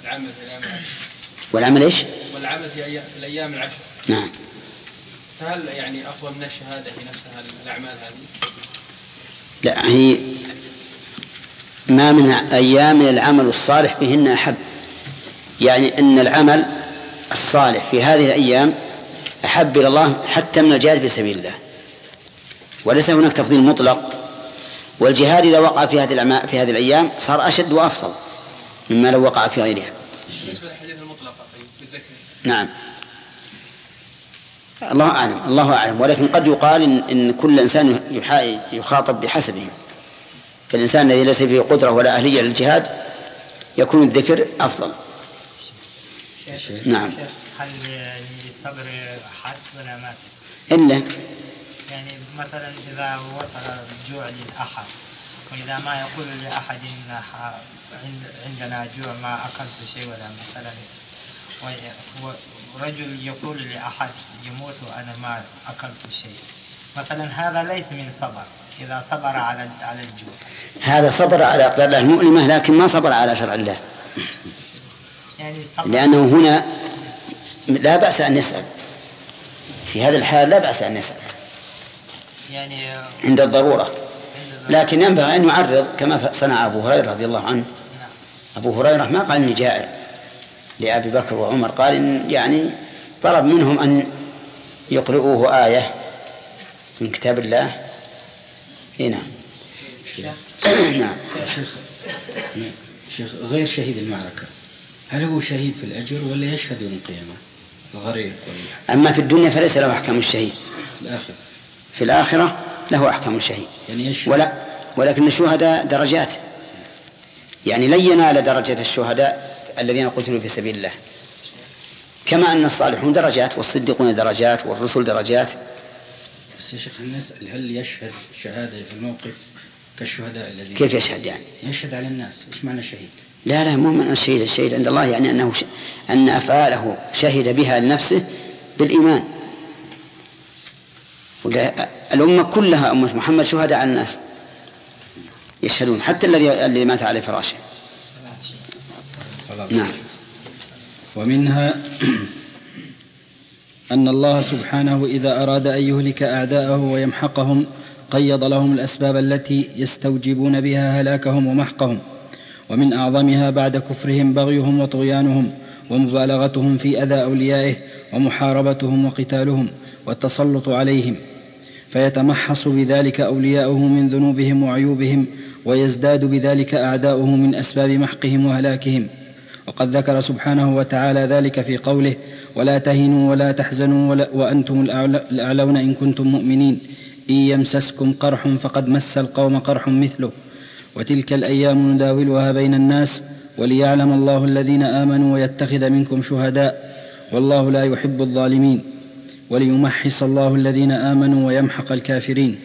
والعمل في الأيام العشر. والعمل إيش؟ والعمل في في الأيام العشر. نعم. فهل يعني أفضل من الشهاده في نفسها الأعمال هذه؟ لا هي ما من أيام العمل الصالح فيهن أحب. يعني أن العمل الصالح في هذه الأيام أحب إلى الله حتى من الجهاد في سبيل الله. وليس هناك تفضيل مطلق. والجهاد إذا وقع في هذه الأعمال في هذه الأيام صار أشد وأفضل مما لو وقع في غيرها. بالنسبة للحديث المطلقه طيب نعم. الله أعلم الله أعلم. ولكن قد يقال إن, إن كل إنسان يخاطب بحسبه. فالإنسان الذي ليس فيه قدرة ولا أهلية للجهاد يكون الذكر أفضل. نعم. هل للصبر حد ولا ما في إلا. يعني مثلا إذا وصل الجوع للأحد وإذا ما يقول لأحد إن عندنا جوع ما أكلت شيء ولا مثلا ورجل يقول لأحد يموت وأنا ما أكلت شيء. مثلا هذا ليس من صبر إذا صبر على على الجوع. هذا صبر على أقدار الله المؤلمة لكن ما صبر على شرع الله. يعني الصبر لأنه هنا لا بأس أن يسأل. في هذا الحال لا بأس أن يسأل. يعني عند الضرورة. لكن ينبغي أن يعرض كما صنع أبو هريرة رضي الله عنه. أبو هريرة ما قال إني جائع. لأبي بكر وعمر قال إن يعني طلب منهم أن يقرؤوه آية من كتاب الله. هنا نعم. شيخ شيخ غير شهيد المعركة هل هو شهيد في الأجر ولا يشهد يوم القيامة؟ الغريق ولا؟ أما في الدنيا فليس له أحكام الشهيد. الآخر في الآخرة له أحكام الشهيد. يعني يشهد ولا ولكن الشهداء درجات. يعني لن ينال درجة الشهداء الذين قتلوا في سبيل الله. كما أن الصالحون درجات والصديقون درجات والرسل درجات. بس يا شيخ نسأل هل يشهد شهادة في الموقف كالشهداء الذين؟ كيف يشهد يعني؟ يشهد على الناس. وش معنى شهيد؟ لا لا مو من الشهيد الشهيد عند الله يعني أنه ش... أن أفعاله شهد بها لنفسه بالإيمان. الأمة كلها أمة محمد شهداء على الناس. يشهدون حتى الذي اللي مات على فراشه. نعم. ومنها أن الله سبحانه إذا أراد أن يهلك أعداءه ويمحقهم قيض لهم الأسباب التي يستوجبون بها هلاكهم ومحقهم. ومن أعظمها بعد كفرهم بغيهم وطغيانهم ومبالغتهم في أذى أوليائه ومحاربتهم وقتالهم والتسلط عليهم. فيتمحص بذلك أولياؤه من ذنوبهم وعيوبهم ويزداد بذلك أعداؤه من أسباب محقهم وهلاكهم. وقد ذكر سبحانه وتعالى ذلك في قوله ولا تهنوا ولا تحزنوا ولا وأنتم الأعلون إن كنتم مؤمنين. إن يمسسكم قرح فقد مس القوم قرح مثله. وتلك الأيام نداولها بين الناس وليعلم الله الذين آمنوا ويتخذ منكم شهداء. والله لا يحب الظالمين. وليمحص الله الذين آمنوا ويمحق الكافرين.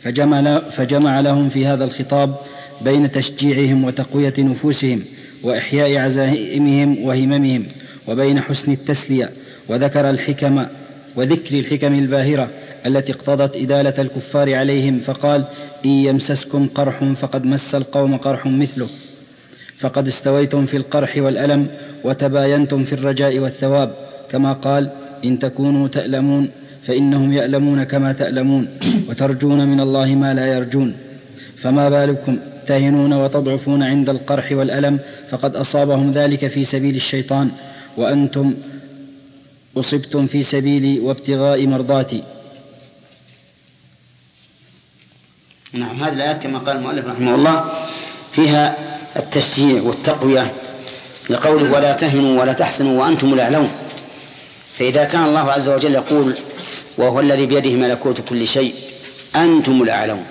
فجمع, فجمع لهم في هذا الخطاب بين تشجيعهم وتقوية نفوسهم. وإحياء عزائمهم وهممهم وبين حسن التسلية وذكر الحكم وذكر الحكم الباهرة التي اقتضت إدالة الكفار عليهم فقال إن يمسسكم قرح فقد مس القوم قرح مثله. فقد استويتم في القرح والألم وتباينتم في الرجاء والثواب. كما قال إن تكونوا تألمون فإنهم يألمون كما تألمون وترجون من الله ما لا يرجون. فما بالكم؟ تهنون وتضعفون عند القرح والألم فقد أصابهم ذلك في سبيل الشيطان. وأنتم أصبتم في سبيلي وابتغاء مرضاتي. نعم هذه الآيات كما قال المؤلف رحمه الله فيها التشجيع والتقوية لقوله ولا تهنوا ولا تحسنوا وأنتم الأعلون. فإذا كان الله عز وجل يقول وهو الذي بيده ملكوت كل شيء أنتم الأعلون.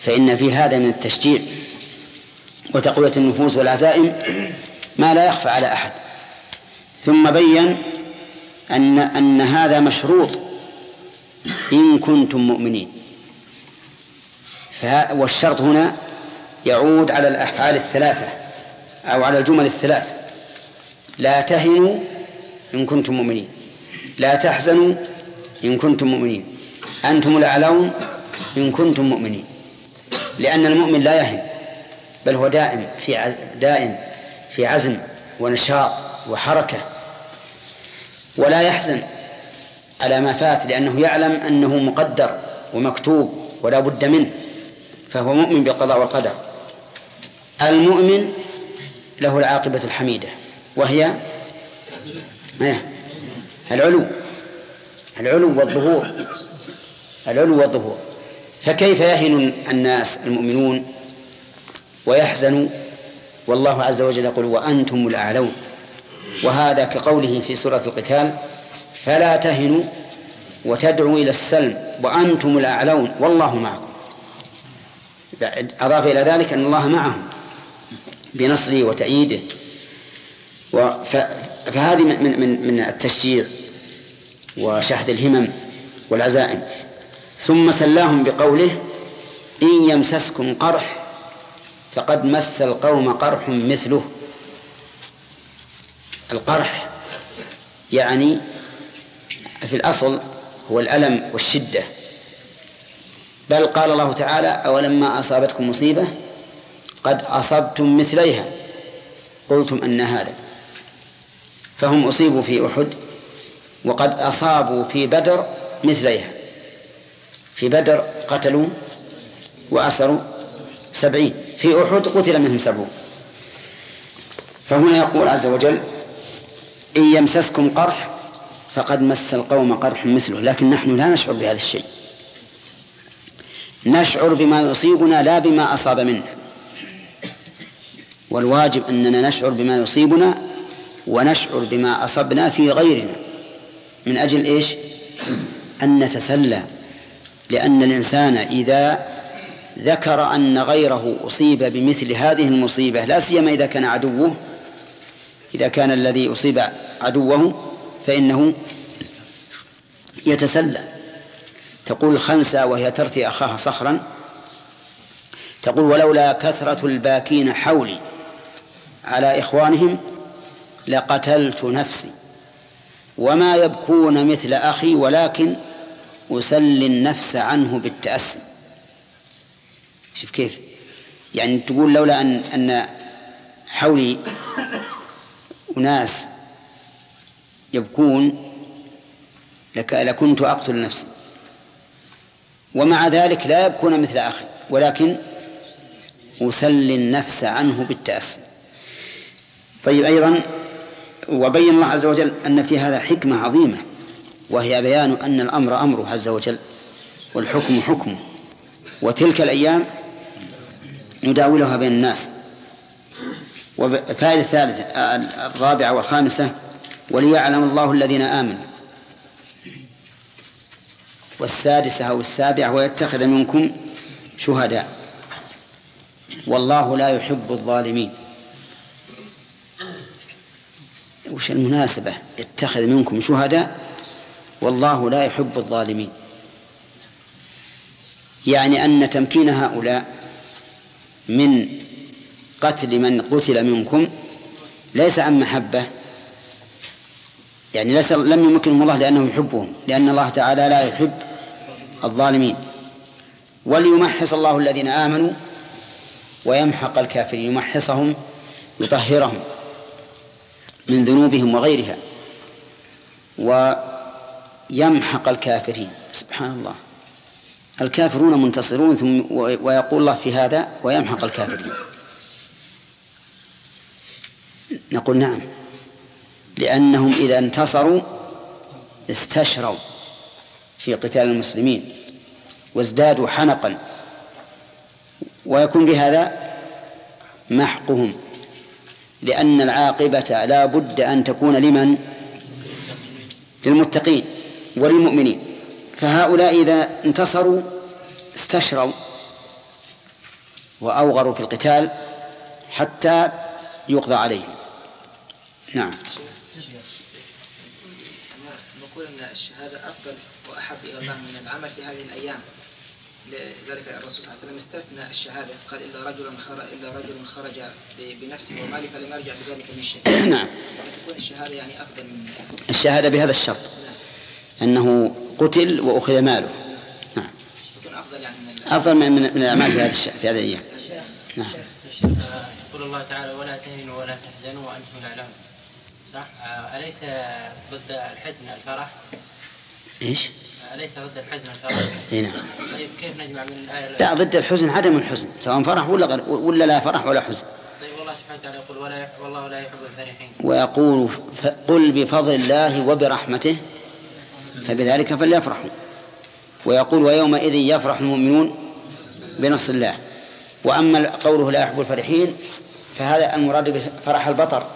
فإن في هذا من التشجيع وتقوية النفوس والعزائم ما لا يخفى على أحد. ثم بين أن أن هذا مشروط إن كنتم مؤمنين. والشرط هنا يعود على الأفعال الثلاثة أو على الجمل الثلاث لا تهنوا إن كنتم مؤمنين. لا تحزنوا إن كنتم مؤمنين. أنتم الأعلون إن كنتم مؤمنين. لأن المؤمن لا يهن بل هو دائم في دائم في عزم ونشاط وحركة. ولا يحزن على ما فات لأنه يعلم أنه مقدر ومكتوب ولا بد منه فهو مؤمن بالقضاء والقدر. المؤمن له العاقبة الحميدة وهي العلو العلو والظهور العلو والظهور. فكيف يهن الناس المؤمنون ويحزنوا والله عز وجل يقول وأنتم الأعلون وهذا كقوله في سورة القتال فلا تهنوا وتدعوا إلى السلم وأنتم الأعلون والله معكم أضاف إلى ذلك أن الله معهم بنصره وتأييده فهذه من من من التشجيع وشحذ الهمم والعزائم ثم سلاهم بقوله إن يمسسكم قرح فقد مس القوم قرح مثله. القرح يعني في الأصل هو الألم والشدة. بل قال الله تعالى أولما أصابتكم مصيبة قد أصبتم مثليها. قلتم أن هذا. فهم أصيبوا في أحد وقد أصابوا في بدر مثليها. في بدر قتلوا وأسروا سبعين. في أحد قتل منهم سبعون. فهنا يقول عز وجل إن يمسسكم قرح فقد مس القوم قرح مثله لكن نحن لا نشعر بهذا الشيء. نشعر بما يصيبنا لا بما أصاب منا. والواجب أننا نشعر بما يصيبنا ونشعر بما أصبنا في غيرنا. من أجل إيش؟ أن نتسلى. لأن الإنسان إذا ذكر أن غيره أصيب بمثل هذه المصيبة لا سيما إذا كان عدوه إذا كان الذي أصيب عدوه فإنه يتسلى. تقول الخنسة وهي ترثي أخاها صخرا تقول ولولا كثرة الباكين حولي على إخوانهم لقتلت نفسي وما يبكون مثل أخي ولكن أسلي النفس عنه بالتأسي. شوف كيف؟ يعني تقول لولا أن أن حولي أناس يبكون لك لكنت أقتل نفسي. ومع ذلك لا يبكون مثل أخي. ولكن أسلي النفس عنه بالتأسي. طيب أيضا وبين الله عز وجل أن في هذا حكمة عظيمة. وهي بيان أن الأمر أمره عز وجل والحكم حكمه. وتلك الأيام نداولها بين الناس. وفائدة الثالثة الرابعة والخامسة وليعلم الله الذين آمنوا. والسادسة أو السابعة ويتخذ منكم شهداء. والله لا يحب الظالمين. وش المناسبة؟ يتخذ منكم شهداء والله لا يحب الظالمين. يعني أن تمكين هؤلاء من قتل من قتل منكم ليس عن محبة. يعني ليس لم يمكنهم الله لأنه يحبهم لأن الله تعالى لا يحب الظالمين. وليمحص الله الذين آمنوا ويمحق الكافرين يمحصهم يطهرهم من ذنوبهم وغيرها. ويمحق الكافرين. سبحان الله. الكافرون منتصرون ثم ويقول الله في هذا ويمحق الكافرين. نقول نعم. لأنهم إذا انتصروا استشروا في قتال المسلمين وازدادوا حنقا. ويكون بهذا محقهم. لأن العاقبة لا بد أن تكون لمن؟ للمتقين. وللمؤمنين. فهؤلاء إذا انتصروا استشروا وأوغروا في القتال حتى يقضى عليهم. نعم. نقول أن الشهادة أفضل وأحب إلى الله من العمل في هذه الأيام. لذلك الرسول صلى الله عليه وسلم استثنى الشهادة قال إلا رجلا خرج إلا رجل خرج بنفسه وماله فلم يرجع بذلك من شيء. نعم. تكون الشهادة يعني أفضل من الشهادة بهذا الشرط. أنه قتل وأخذ ماله نعم أفضل من من الأعمال في هذا. في هذه الأيام نعم يقول الله تعالى ولا تهنوا ولا تحزنوا وأنتم الأعلام صح آه، أليس ضد الحزن الفرح إيش؟ أليس ضد الحزن الفرح؟ إي نعم طيب كيف نجمع من الآية لا ضد الحزن عدم الحزن سواء فرح ولا غير ولا لا فرح ولا حزن طيب والله سبحانه وتعالى يقول ولا. والله لا يحب الفرحين ويقول. قل بفضل الله وبرحمته فبذلك فليفرحوا. ويقول ويومئذ يفرح المؤمنون بنصر الله. وأما قوله لا يحب الفرحين فهذا المراد بفرح البطر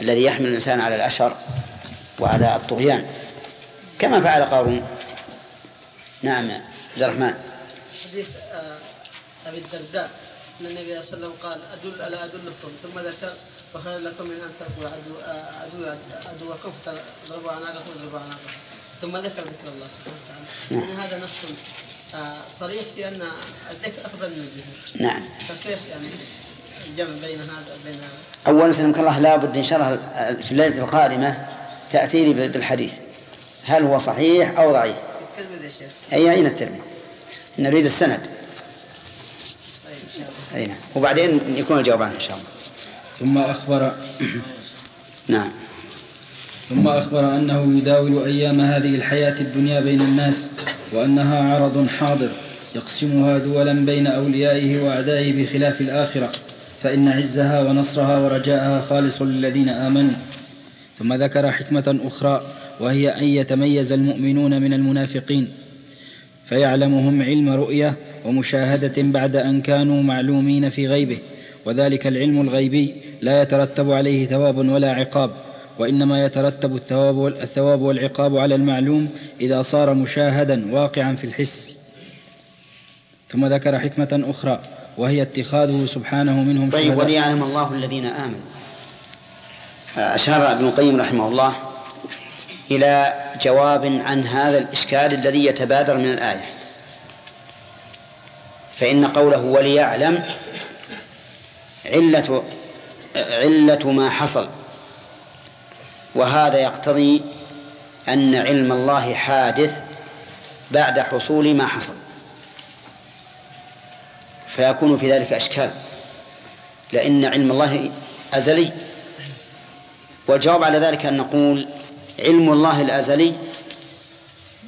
الذي يحمل الإنسان على الأشر وعلى الطغيان. كما فعل قارون. نعم عبد الرحمن. حديث آه، أبي الدرداء أن النبي صلى الله عليه وسلم قال أدل الا أدلكم ثم ذكر وخير لكم من أن تلقوا عدو آه، عدو عدوكم فتضربوا عناقكم وتضربوا عناقكم ثم ذكر ذكر الله سبحانه وتعالى. نعم. هذا نص آه، صريح في ان الذكر أفضل من الجهاد نعم. فكيف يعني الجمع بين هذا وبين هذا أولا سلمك الله لابد إن شاء الله في الليلة القادمة تأتيني بالحديث. هل هو صحيح أو ضعيف؟ الترمذي يا شيخ. أي أين الترمذي؟ نريد السند. طيب إن شاء الله. أي نعم وبعدين يكون الجواب عنه إن شاء الله. ثم أخبر نعم. ثم أخبر أنه يداول أيام هذه الحياة الدنيا بين الناس وأنها عرض حاضر يقسمها دولا بين أوليائه وأعدائه بخلاف الآخرة فإن عزها ونصرها ورجاءها خالص للذين آمنوا. ثم ذكر حكمة أخرى وهي أن يتميز المؤمنون من المنافقين. فيعلمهم علم رؤية ومشاهدة بعد أن كانوا معلومين في غيبه. وذلك العلم الغيبي لا يترتب عليه ثواب ولا عقاب وإنما يترتب الثواب الثواب والعقاب على المعلوم إذا صار مشاهدا واقعا في الحس. ثم ذكر حكمة أخرى وهي اتخاذه سبحانه منهم طيب شهداء. وليعلم الله الذين آمنوا. أشار ابن القيم رحمه الله إلى جواب عن هذا الإشكال الذي يتبادر من الآية. فإن قوله وليعلم علة علة ما حصل. وهذا يقتضي أن علم الله حادث بعد حصول ما حصل. فيكون في ذلك أشكال لأن علم الله أزلي. والجواب على ذلك أن نقول علم الله الأزلي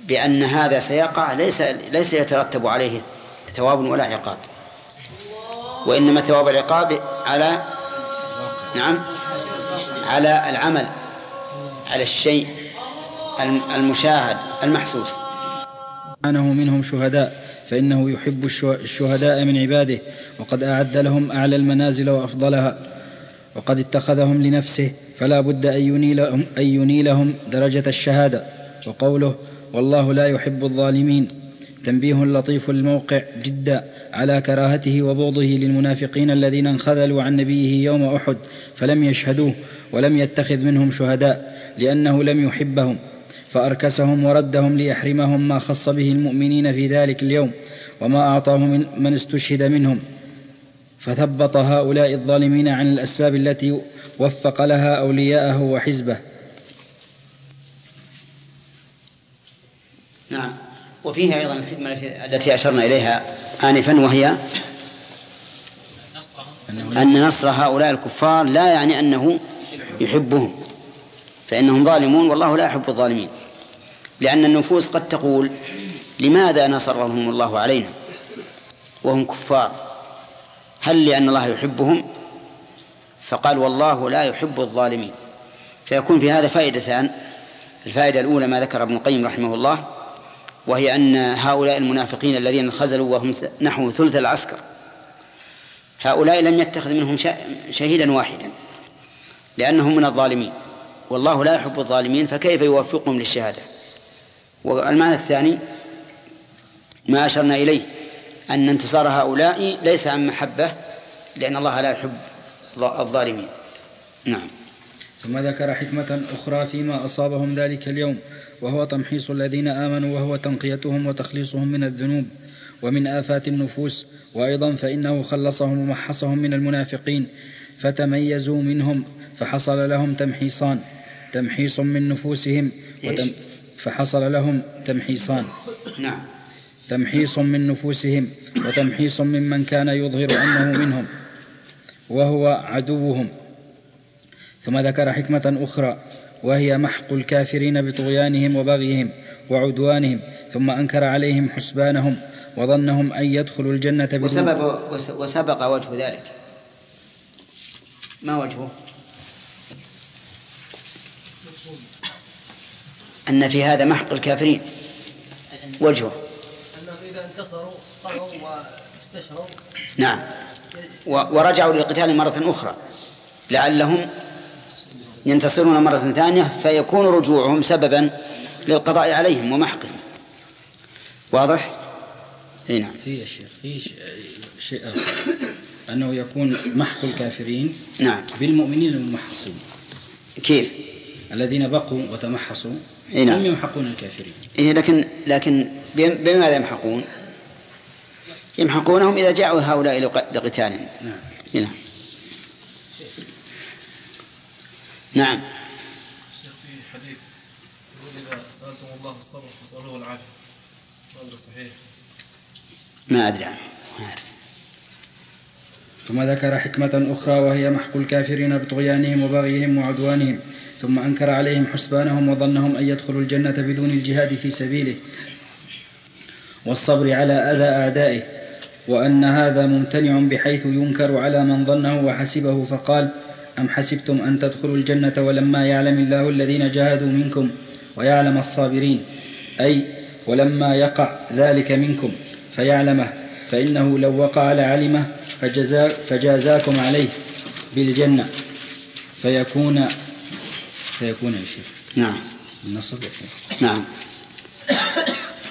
بأن هذا سيقع ليس ليس يترتب عليه ثواب ولا عقاب. وإنما ثواب العقاب على نعم على العمل على الشيء المشاهد المحسوس. سبحانه منهم شهداء فإنه يحب الشهداء من عباده وقد أعد لهم أعلى المنازل وأفضلها وقد اتخذهم لنفسه فلا بد أن ينيلهم, أن ينيلهم درجة الشهادة. وقوله والله لا يحب الظالمين تنبيه لطيف الموقع جدا. على كراهته وبغضه للمنافقين الذين انخذلوا عن نبيه يوم أحد فلم يشهدوه ولم يتخذ منهم شهداء لأنه لم يحبهم. فأركسهم وردهم ليحرمهم ما خص به المؤمنين في ذلك اليوم وما اعطاه من, من استشهد منهم. فثبط هؤلاء الظالمين عن الأسباب التي وفق لها أولياءه وحزبه. نعم. وفيه أيضا الحكمة التي أشرنا إليها آنفا وهي أن نصر هؤلاء الكفار لا يعني أنه يحبهم فإنهم ظالمون والله لا يحب الظالمين لأن النفوس قد تقول لماذا نصرهم الله علينا وهم كفار؟ هل لأن الله يحبهم؟ فقال والله لا يحب الظالمين. فيكون في هذا فائدتان. الفائدة الأولى ما ذكر ابن القيم رحمه الله وهي أن هؤلاء المنافقين الذين خزلوا وهم نحو ثلث العسكر هؤلاء لم يتخذ منهم شهيدا واحدا لأنهم من الظالمين. والله لا يحب الظالمين فكيف يوفقهم للشهادة؟ والمعنى الثاني ما أشرنا إليه أن انتصار هؤلاء ليس عن محبة لأن الله لا يحب الظالمين. نعم. ثم ذكر حكمة أخرى فيما أصابهم ذلك اليوم وهو تمحيص الذين آمنوا وهو تنقيتهم وتخليصهم من الذنوب ومن آفات النفوس. وأيضا فإنه خلصهم ومحصهم من المنافقين فتميزوا منهم فحصل لهم تمحيصان تمحيص من نفوسهم وتم فحصل لهم تمحيصان. نعم. تمحيص من نفوسهم وتمحيص ممن كان يظهر أنه منهم وهو عدوهم. ثم ذكر حكمة أخرى وهي محق الكافرين بطغيانهم وبغيهم وعدوانهم ثم أنكر عليهم حسبانهم وظنهم أن يدخلوا الجنة بدون وسبب وسبق وجه ذلك. ما وجهه؟ أن في هذا محق الكافرين. وجهه. أنهم إذا انتصروا طغوا واستشروا. نعم. ورجعوا للقتال مرة أخرى. لعلهم ينتصرون مرة ثانية فيكون رجوعهم سببا للقضاء عليهم ومحقهم. واضح؟ إي نعم. في يا شيخ في شيء آخر. أنه يكون محق الكافرين نعم. بالمؤمنين الممحصين كيف؟ الذين بقوا وتمحصوا إيه نعم. هم يمحقون الكافرين. إيه لكن لكن بماذا يمحقون؟ يمحقونهم إذا جاءوا هؤلاء لقتالهم. نعم. إيه نعم. نعم. في حديث يقول إذا سألتم الله الصبر فاسألوه العافية. ما أدري صحيح. ما أدري عنه ما أعرف. ثم ذكر حكمة أخرى وهي محق الكافرين بطغيانهم وبغيهم وعدوانهم ثم أنكر عليهم حسبانهم وظنهم أن يدخلوا الجنة بدون الجهاد في سبيله. والصبر على أذى أعدائه وأن هذا ممتنع بحيث ينكر على من ظنه وحسبه فقال أم حسبتم أن تدخلوا الجنة ولما يعلم الله الذين جاهدوا منكم ويعلم الصابرين؟ أي ولما يقع ذلك منكم فيعلمه فإنه لو وقع لعلمه فجزا فجازاكم عليه بالجنة. فيكون فيكون يا شيخ. نعم. النصب نعم.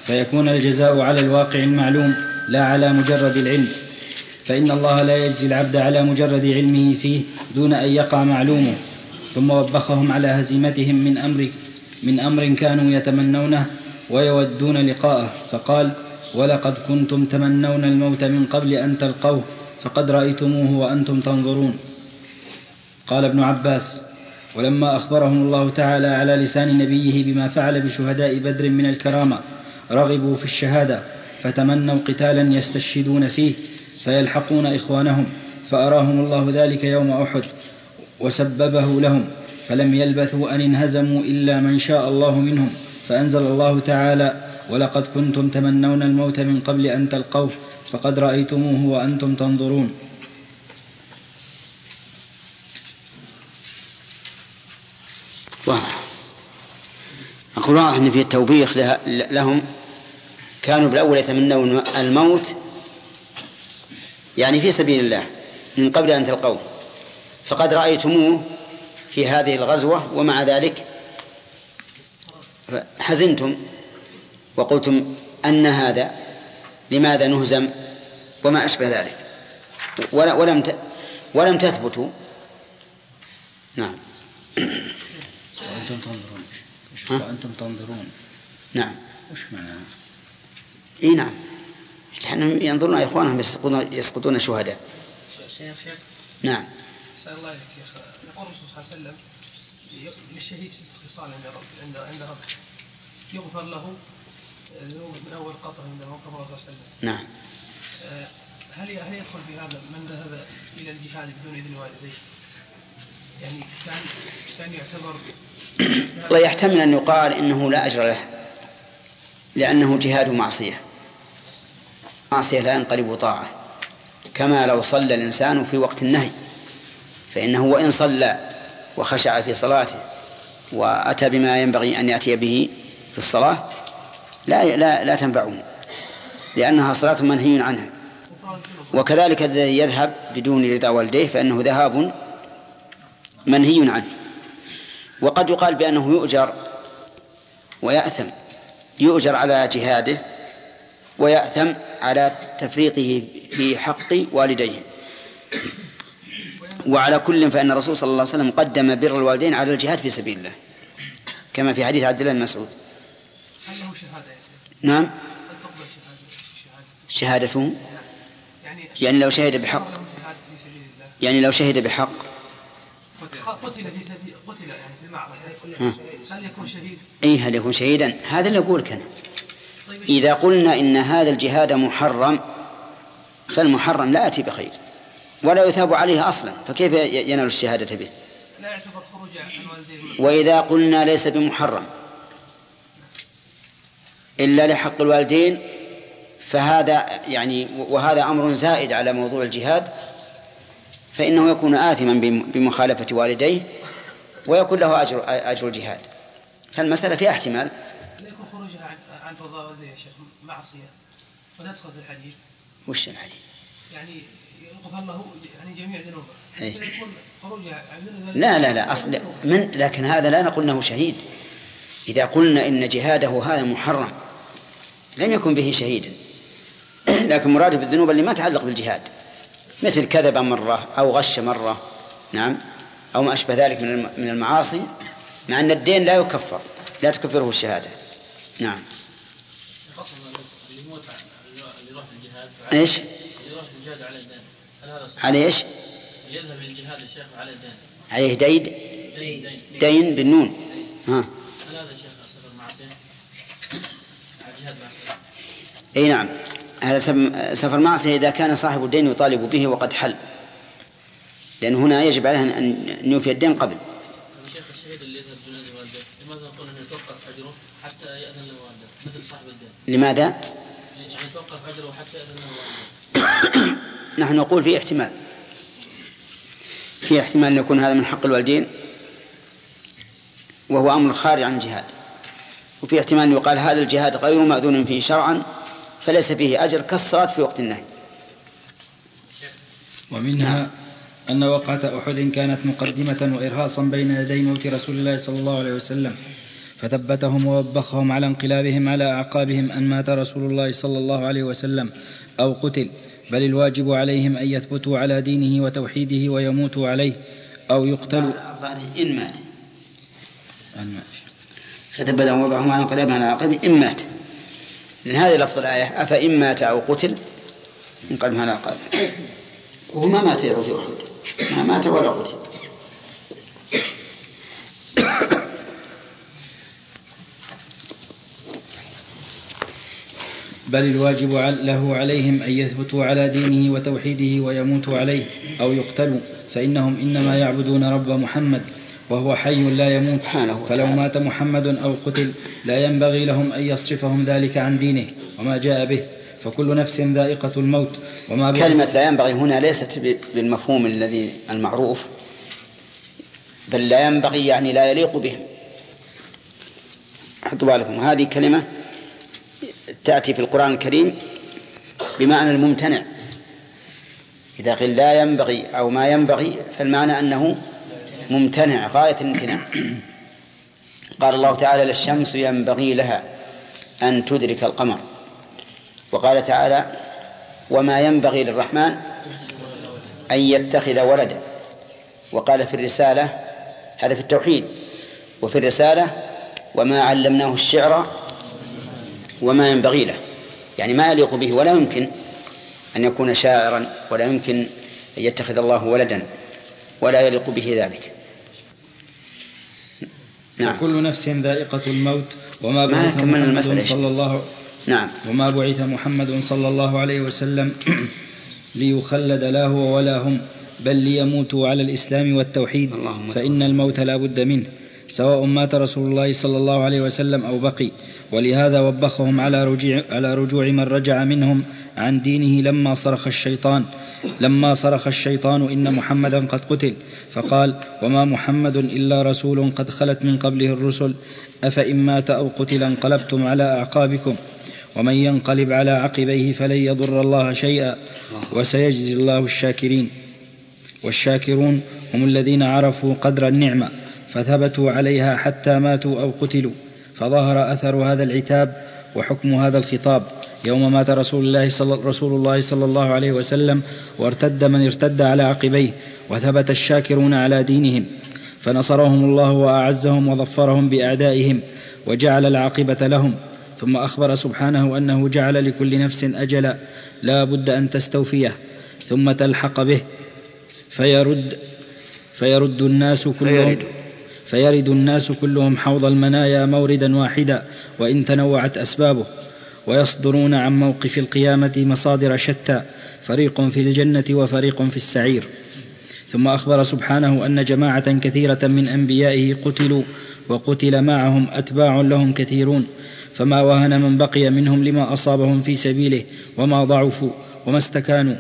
فيكون الجزاء على الواقع المعلوم لا على مجرد العلم. فإن الله لا يجزي العبد على مجرد علمه فيه دون أن يقع معلومه. ثم وبخهم على هزيمتهم من أمر من أمر كانوا يتمنونه ويودون لقاءه. فقال ولقد كنتم تمنون الموت من قبل أن تلقوه فقد رأيتموه وأنتم تنظرون. قال ابن عباس ولما أخبرهم الله تعالى على لسان نبيه بما فعل بشهداء بدر من الكرامة رغبوا في الشهادة فتمنوا قتالا يستشهدون فيه فيلحقون إخوانهم فأراهم الله ذلك يوم أحد وسببه لهم فلم يلبثوا أن انهزموا إلا من شاء الله منهم فأنزل الله تعالى ولقد كنتم تمنون الموت من قبل أن تلقوه فقد رأيتموه وأنتم تنظرون واضح. أقول أن في التوبيخ لهم كانوا بالأول يتمنون الموت يعني في سبيل الله من قبل أن تلقوه. فقد رأيتموه في هذه الغزوة ومع ذلك حزنتم وقلتم أن هذا لماذا نهزم وما أشبه ذلك؟ ولم ولم تثبتوا. نعم. وأنتم تنظرون وأنتم تنظرون؟ نعم. وش معناها؟ إي نعم. لأنهم ينظرون إخوانهم يسقطون, يسقطون شهداء. شيخ شيخ. نعم. أسأل الله يا أخي. يقول الرسول صلى الله عليه وسلم للشهيد ست خصال عند رب عند عند ربه. يغفر له من أول قطر عند موقف الرسول صلى الله عليه وسلم. نعم. آه، هل هل يدخل في هذا من ذهب إلى الجهاد بدون إذن والديه؟ يعني كان كان يعتبر الله يحتمل أن يقال إنه لا أجر له لأنه جهاد معصية. معصية لا ينقلب طاعة. كما لو صلى الإنسان في وقت النهي فإنه وإن صلى وخشع في صلاته وأتى بما ينبغي أن يأتي به في الصلاة لا لا لا تنفعه لأنها صلاة منهي عنها. وكذلك الذي يذهب بدون رضا والديه فإنه ذهاب منهي عنه. وقد يقال بأنه يؤجر ويأثم يؤجر على جهاده ويأثم على تفريطه في حق والديه. وعلى كل فإن الرسول صلى الله عليه وسلم قدم بر الوالدين على الجهاد في سبيل الله كما في حديث عبد الله بن مسعود. هل له شهادة نعم شهادته يعني لو شهد بحق. يعني لو شهد بحق. قتل. في سبيل قتل يعني في المعركة. هل يكون شهيد؟ اي هل يكون شهيدا؟ هذا اللي اقولك أنا إذا قلنا إن هذا الجهاد محرم فالمحرم لا يأتي بخير ولا يثاب عليه أصلا فكيف ينال الشهادة به؟ لا يعتبر خروج عن والديه. وإذا قلنا ليس بمحرم إلا لحق الوالدين فهذا يعني وهذا أمر زائد على موضوع الجهاد فإنه يكون اثما بمخالفة والديه ويكون له اجر أجر الجهاد. فالمسألة فيها احتمال. عن رضا والديه يا شيخ معصية وندخل في الحديث. وش الحديث؟ يعني يغفر له يعني جميع ذنوبه. إيه. يكون خروجها عن لا لا لا أصل من لكن هذا لا نقول إنه شهيد. إذا قلنا إن جهاده هذا محرم لم يكن به شهيدا لكن مراده بالذنوب اللي ما تعلق بالجهاد. مثل كذب مرة أو غش مرة نعم أو ما أشبه ذلك من من المعاصي مع أن الدين لا يكفر لا تكفره الشهادة. نعم. إيش؟ على إيش؟ يذهب للجهاد يا شيخ على الدين عليه ديد دين بالنون ها هل هذا شيخ سفر المعصية؟ على الجهاد إي نعم هذا سفر معصية إذا كان صاحب الدين يطالب به وقد حل لأن هنا يجب عليه أن يوفي الدين قبل شيخ الشهيد اللي يذهب إذن والده لماذا نقول أنه يتوقف أجره حتى يأذن له والده مثل صاحب الدين لماذا؟ يعني يتوقف أجره حتى يأذن نحن نقول في احتمال. في احتمال أن يكون هذا من حق الوالدين وهو أمر خارج عن الجهاد. وفي احتمال أن يقال هذا الجهاد غير مأذون فيه شرعا فليس فيه أجر كالصلاة في وقت النهي. ومنها نعم. أن وقعة أحد كانت مقدمة وإرهاصا بين يدي موت رسول الله صلى الله عليه وسلم. فثبتهم ووبخهم على انقلابهم على أعقابهم أن مات رسول الله صلى الله عليه وسلم أو قتل بل الواجب عليهم أن يثبتوا على دينه وتوحيده ويموتوا عليه أو يقتلوا. إن مات. إن مات. فتبدا وضعهم على انقلابهم على عقبه إن مات. لأن هذه لفظ الآية أفإن مات أو قتل انقلب على عقبه وهو ما مات يا في أحد ما مات ولا قتل. بل الواجب له عليهم أن يثبتوا على دينه وتوحيده ويموتوا عليه أو يقتلوا فإنهم إنما يعبدون رب محمد وهو حي لا يموت فلو مات محمد أو قتل لا ينبغي لهم أن يصرفهم ذلك عن دينه وما جاء به فكل نفس ذائقة الموت وما كلمة لا ينبغي هنا ليست بالمفهوم الذي المعروف بل لا ينبغي يعني لا يليق بهم. حطوا بالكم. هذه كلمة تأتي في القرآن الكريم بمعنى الممتنع. إذا قيل لا ينبغي أو ما ينبغي فالمعنى أنه ممتنع غاية الامتناع قال الله تعالى للشمس ينبغي لها أن تدرك القمر وقال تعالى وما ينبغي للرحمن أن يتخذ ولدا وقال في الرسالة هذا في التوحيد وفي الرسالة وما علمناه الشعر وما ينبغي له يعني ما يليق به ولا يمكن أن يكون شاعرا ولا يمكن أن يتخذ الله ولدا ولا يليق به ذلك. نعم. كل نفس ذائقة الموت وما بعث محمد صلى الله نعم. وما بعث محمد صلى الله عليه وسلم ليخلد لا هو ولا هم بل ليموتوا على الإسلام والتوحيد فإن الموت لا بد منه. سواء مات رسول الله صلى الله عليه وسلم أو بقي ولهذا وبخهم على رجوع, على رجوع من رجع منهم عن دينه لما صرخ الشيطان. لما صرخ الشيطان إن محمدا قد قتل. فقال وما محمد إلا رسول قد خلت من قبله الرسل. أفإن مات أو قتل انقلبتم على أعقابكم. ومن ينقلب على عقبيه فلن يضر الله شيئا. وسيجزي الله الشاكرين. والشاكرون هم الذين عرفوا قدر النعمة فثبتوا عليها حتى ماتوا أو قتلوا. فظهر أثر هذا العتاب وحكم هذا الخطاب يوم مات رسول الله صلى رسول الله صلى الله عليه وسلم وارتد من ارتد على عقبيه وثبت الشاكرون على دينهم. فنصرهم الله وأعزهم وظفرهم بأعدائهم وجعل العاقبة لهم. ثم أخبر سبحانه أنه جعل لكل نفس أجلا لا بد أن تستوفيه ثم تلحق به. فيرد فيرد الناس كلهم فيرد الناس كلهم حوض المنايا موردا واحدا وإن تنوعت أسبابه. ويصدرون عن موقف القيامة مصادر شتى فريق في الجنة وفريق في السعير. ثم أخبر سبحانه أن جماعة كثيرة من أنبيائه قتلوا وقتل معهم أتباع لهم كثيرون. فما وهن من بقي منهم لما أصابهم في سبيله وما ضعفوا وما استكانوا.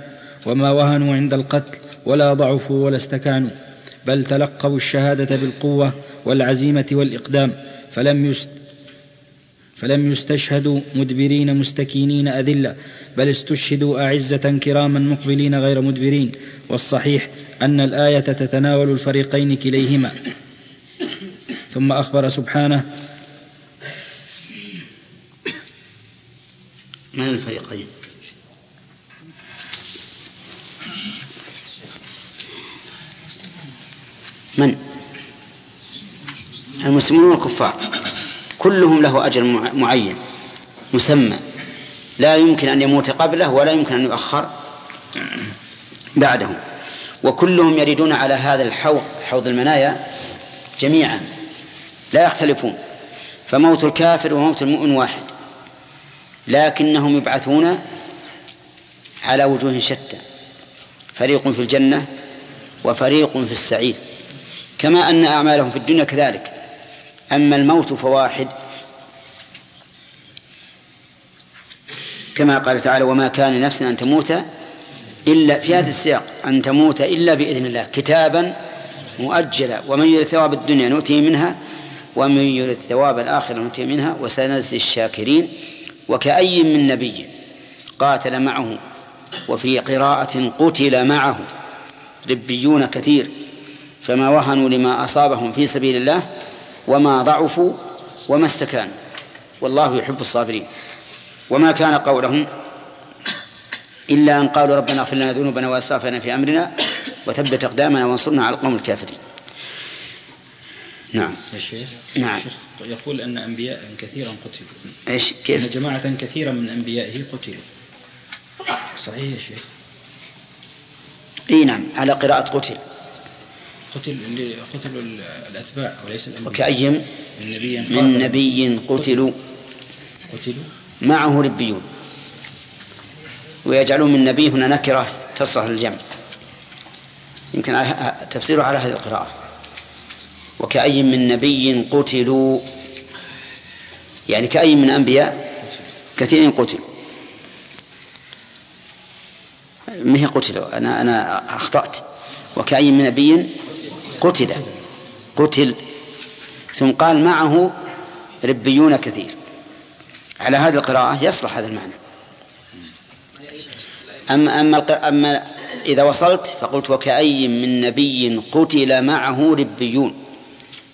وما وهنوا عند القتل ولا ضعفوا ولا استكانوا. بل تلقوا الشهادة بالقوة والعزيمة والإقدام فلم يست فلم يستشهدوا مدبرين مستكينين أذلة بل استشهدوا أعزة كراما مقبلين غير مدبرين والصحيح أن الآية تتناول الفريقين كليهما. ثم أخبر سبحانه من الفريقين؟ من؟ المسلمون والكفار. كلهم له أجل معين مسمى. لا يمكن أن يموت قبله ولا يمكن أن يؤخر بعده. وكلهم يريدون على هذا الحوض حوض المنايا جميعا. لا يختلفون. فموت الكافر وموت المؤمن واحد. لكنهم يبعثون على وجوه شتى. فريق في الجنة وفريق في السعير. كما أن أعمالهم في الدنيا كذلك. أما الموت فواحد. كما قال تعالى وما كان لنفس أن تموت إلا في هذا السياق أن تموت إلا بإذن الله كتابا مؤجلا ومن يريد ثواب الدنيا نؤتيه منها ومن يريد ثواب الآخرة نؤتيه منها وسنجزي الشاكرين وكأي من نبي قاتل معه وفي قراءة قتل معه. ربيون كثير. فما وهنوا لما أصابهم في سبيل الله وما ضعفوا وما استكانوا والله يحب الصابرين. وما كان قولهم إلا أن قالوا ربنا اغفر لنا ذنوبنا وأسرافنا في أمرنا وثبت أقدامنا وانصرنا على القوم الكافرين. نعم. يا شيخ نعم. الشيخ يقول أن أنبياء كثيرا قتلوا. إيش؟ كيف؟ أن جماعة كثيرا من أنبيائه قتلوا. صحيح يا شيخ. إي نعم على قراءة قتل. قتل قتلوا الأتباع وليس الأنبياء. وكأي من نبي من نبي قتلوا. قتلوا. معه ربيون. ويجعلون من نبي هنا نكرة تصلح للجمع. يمكن تفسيره على هذه القراءة. وكأي من نبي قتلوا. يعني كأي من أنبياء؟ كثير قتلوا. ما هي قتلوا؟ أنا أنا أخطأت. وكأي من نبي قتل قتل ثم قال معه ربيون كثير. على هذه القراءة يصلح هذا المعنى. أما أما أما إذا وصلت فقلت وكأي من نبي قتل معه ربيون.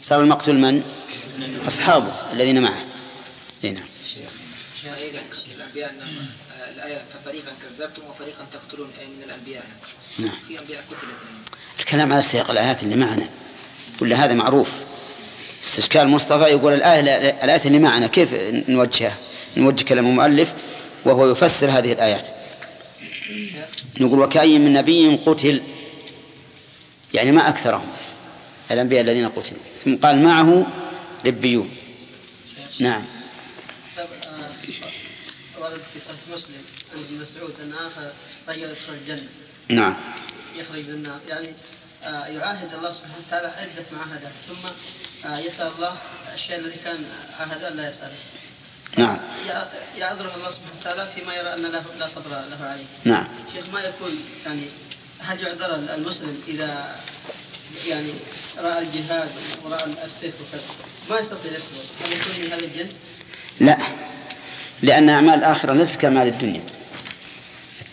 صار المقتول من؟ أصحابه الذين معه. هنا الأنبياء الآية ففريقا كذبتم وفريقا تقتلون أي من الأنبياء. نعم. في أنبياء قتلت. الكلام على سياق الآيات اللي معنا. ولا هذا معروف؟ استشكال مصطفى يقول الآية الآيات اللي معنا كيف نوجهها؟ نوجه كلام المؤلف وهو يفسر هذه الآيات. نقول وكأي من نبي قتل يعني ما أكثرهم الأنبياء الذين قتلوا. ثم قال معه ربيون. نعم. ورد في صحيح مسلم عن ابن مسعود أن آخر رجل يدخل الجنة. نعم. يخرج من النار يعني آه، يعاهد الله سبحانه وتعالى عدة معاهدات. ثم آه، يسأل الله الشيء الذي كان عاهد لا يسأله. نعم. يعذره الله سبحانه وتعالى فيما يرى أن له لا صبر له عليه. نعم. شيخ ما يكون يعني هل يعذر المسلم إذا يعني رأى الجهاد ورأى السيف وكذا؟ ما يستطيع يصبر. هل يكون من هذا الجنس؟ لا. لأن أعمال الآخرة ليست كأعمال الدنيا.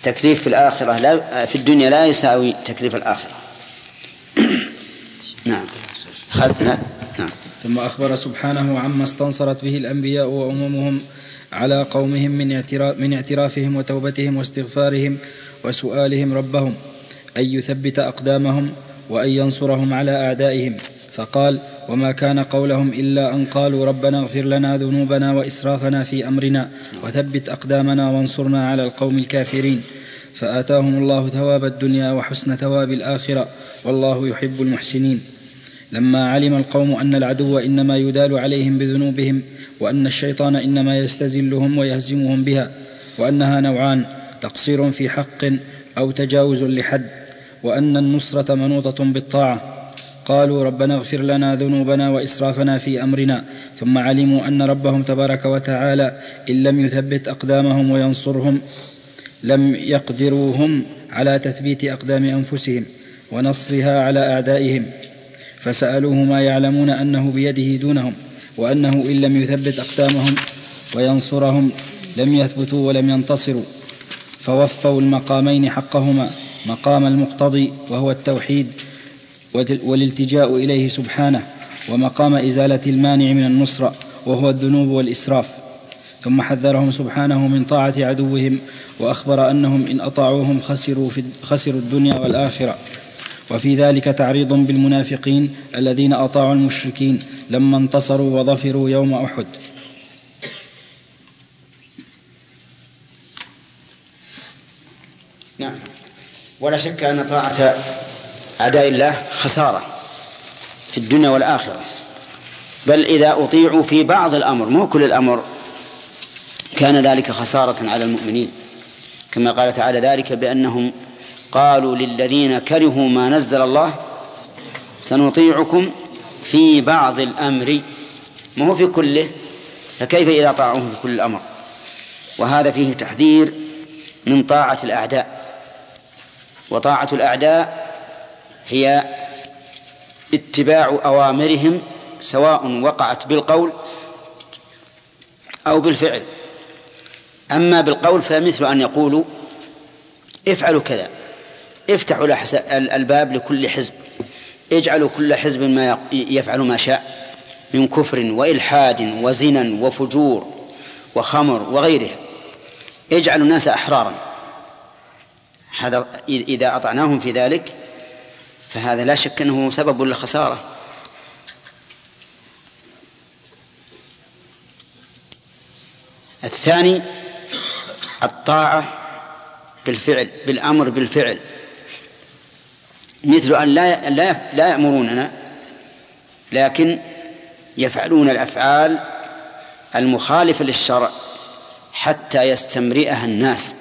التكليف في الآخرة لا في الدنيا لا يساوي تكليف الآخرة. نعم. خالد نعم. ثم أخبر سبحانه عما استنصرت به الأنبياء وأممهم على قومهم من اعتراف من اعترافهم وتوبتهم واستغفارهم وسؤالهم ربهم أن يثبت أقدامهم وأن ينصرهم على أعدائهم. فقال وما كان قولهم إلا أن قالوا ربنا اغفر لنا ذنوبنا وإسرافنا في أمرنا وثبت أقدامنا وانصرنا على القوم الكافرين. فآتاهم الله ثواب الدنيا وحسن ثواب الآخرة والله يحب المحسنين. لما علم القوم أن العدو إنما يدال عليهم بذنوبهم وأن الشيطان إنما يستزلهم ويهزمهم بها وأنها نوعان تقصير في حق أو تجاوز لحد وأن النصرة منوطة بالطاعة قالوا ربنا اغفر لنا ذنوبنا وإسرافنا في أمرنا ثم علموا أن ربهم تبارك وتعالى إن لم يثبت أقدامهم وينصرهم لم يقدروا هم على تثبيت أقدام أنفسهم ونصرها على أعدائهم فسألوه ما يعلمون أنه بيده دونهم وأنه إن لم يثبت أقدامهم وينصرهم لم يثبتوا ولم ينتصروا فوفوا المقامين حقهما مقام المقتضي وهو التوحيد والالتجاء إليه سبحانه ومقام إزالة المانع من النصره وهو الذنوب والإسراف. ثم حذرهم سبحانه من طاعة عدوهم وأخبر أنهم إن أطاعوهم خسروا, في خسروا الدنيا والآخرة. وفي ذلك تعريض بالمنافقين الذين أطاعوا المشركين لما انتصروا وظفروا يوم أحد. نعم. ولا شك أن طاعة أعداء الله خسارة في الدنيا والآخرة. بل إذا أطيعوا في بعض الأمر مو كل الأمر كان ذلك خسارة على المؤمنين. كما قال تعالى ذلك بأنهم قالوا للذين كرهوا ما نزل الله سنطيعكم في بعض الأمر. ما هو في كله فكيف إذا طاعوهم في كل الأمر؟ وهذا فيه تحذير من طاعة الأعداء. وطاعة الأعداء هي اتباع أوامرهم سواء وقعت بالقول أو بالفعل. أما بالقول فمثل أن يقولوا افعلوا كذا افتحوا الباب لكل حزب اجعلوا كل حزب ما يفعل ما شاء من كفر وإلحاد وزنا وفجور وخمر وغيرها. اجعلوا الناس أحرارا. هذا إذا أطعناهم في ذلك فهذا لا شك أنه سبب للخسارة. الثاني الطاعة بالفعل بالأمر بالفعل. مثل أن لا لا لا يأمروننا لكن يفعلون الأفعال المخالفة للشرع حتى يستمرئها الناس.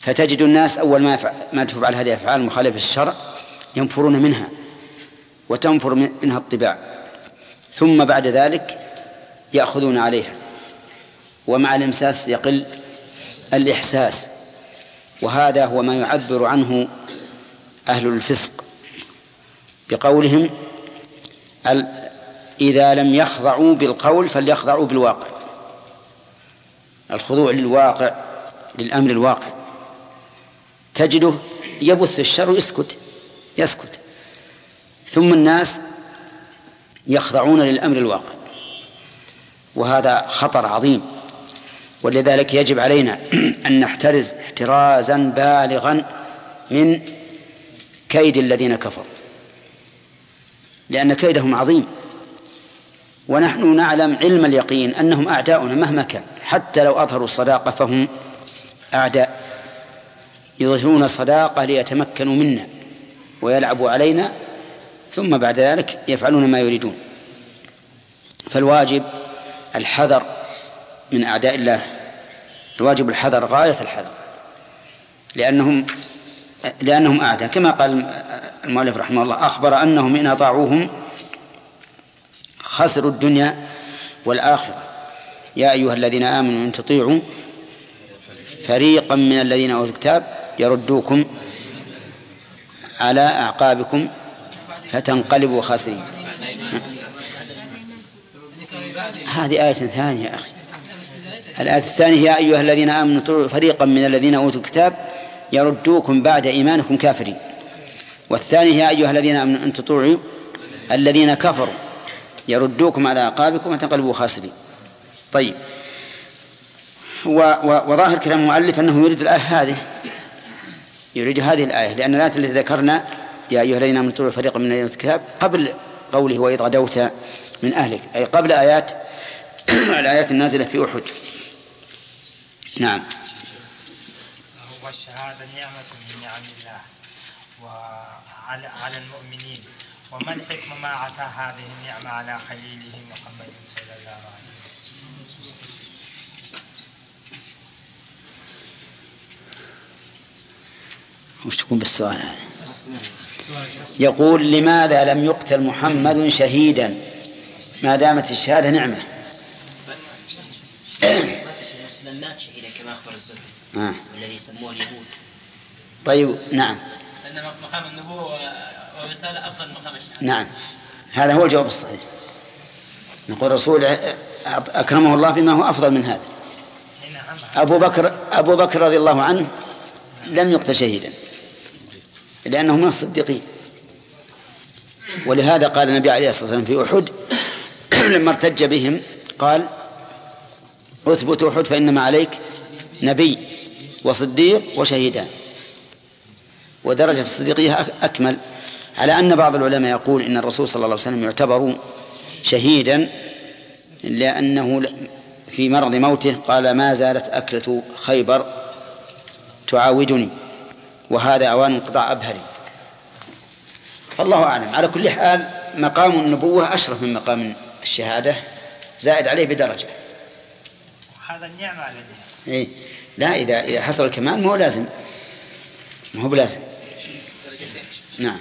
فتجد الناس أول ما ما تفعل هذه الأفعال المخالفة للشرع ينفرون منها وتنفر منها الطباع. ثم بعد ذلك يأخذون عليها. ومع الإمساس يقل الإحساس. وهذا هو ما يعبر عنه أهل الفسق بقولهم إذا لم يخضعوا بالقول فليخضعوا بالواقع. الخضوع للواقع للأمر الواقع. تجده يبث الشر ويسكت يسكت. ثم الناس يخضعون للأمر الواقع. وهذا خطر عظيم. ولذلك يجب علينا أن نحترز احترازا بالغا من كيد الذين كفروا. لأن كيدهم عظيم. ونحن نعلم علم اليقين أنهم أعداؤنا مهما كان. حتى لو أظهروا الصداقة فهم أعداء. يظهرون الصداقة ليتمكنوا منا ويلعبوا علينا ثم بعد ذلك يفعلون ما يريدون. فالواجب الحذر من أعداء الله. الواجب الحذر غاية الحذر. لأنهم لأنهم أعداء. كما قال المؤلف رحمه الله أخبر أنهم إن أطاعوهم خسروا الدنيا والآخرة. يا أيها الذين آمنوا إن تطيعوا فريقا من الذين أوتوا الكتاب يردوكم على أعقابكم فتنقلبوا خاسرين. هذه آية ثانية يا أخي. الآية الثانية يا أيها الذين آمنوا طيعوا فريقا من الذين أوتوا الكتاب يردوكم بعد إيمانكم كافرين. والثانية يا أيها الذين آمنوا أن تطيعوا الذين كفروا يردوكم على أعقابكم وتنقلبوا خاسرين. طيب. وظاهر كلام المؤلف أنه يريد الآية هذه. يريد هذه الآية لأن الآية التي ذكرنا يا أيها الذين آمنوا طيعوا فريقا من الذين الكتاب قبل قوله وإذ غدوت من أهلك أي قبل آيات الآيات النازلة في أحد. نعم. والشهادة نعمة من نعم الله وعلى على المؤمنين. وما الحكمة ما أعطى هذه النعمة على خليله محمد صلى الله عليه وسلم؟ وش تكون بالسؤال هذا؟ يقول لماذا لم يقتل محمد شهيدا؟ ما دامت الشهادة نعمة. مات شهيدا كما أخبر الزهري آه. والذي يسموه اليهود طيب نعم. أن مقام النبوة والرسالة أفضل مقام الشهادة نعم. هذا هو الجواب الصحيح. نقول الرسول أكرمه الله بما هو أفضل من هذا. أبو بكر أبو بكر رضي الله عنه لم يقتل شهيدا. لأنه من الصديقين. ولهذا قال النبي عليه الصلاة والسلام في أحد لما ارتج بهم قال أثبت أحد فإنما عليك نبي وصديق وشهيدان. ودرجة الصديقية أكمل. على أن بعض العلماء يقول إن الرسول صلى الله عليه وسلم يعتبر شهيدا لأنه في مرض موته قال ما زالت أكلة خيبر تعاودني. وهذا أوان انقطاع أبهري. فالله أعلم. على كل حال مقام النبوة أشرف من مقام الشهادة زائد عليه بدرجة. هذا النعمة على إيه. لا إذا إذا حصل الكمال ما هو لازم. ما هو بلازم. نعم.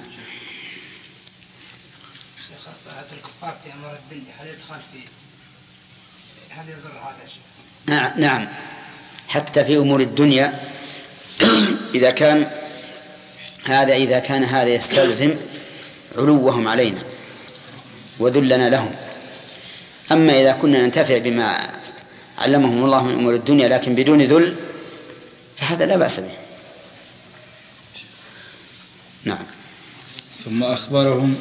شيخ طاعة الكفار في أمر الدنيا. هل يدخل في هل يضر هذا الشيء؟ نعم نعم. حتى في أمور الدنيا إذا كان هذا إذا كان هذا يستلزم علوهم علينا وذلنا لهم. أما إذا كنا ننتفع بما علمهم الله من أمور الدنيا لكن بدون ذل فهذا لا بأس به. نعم. ثم أخبرهم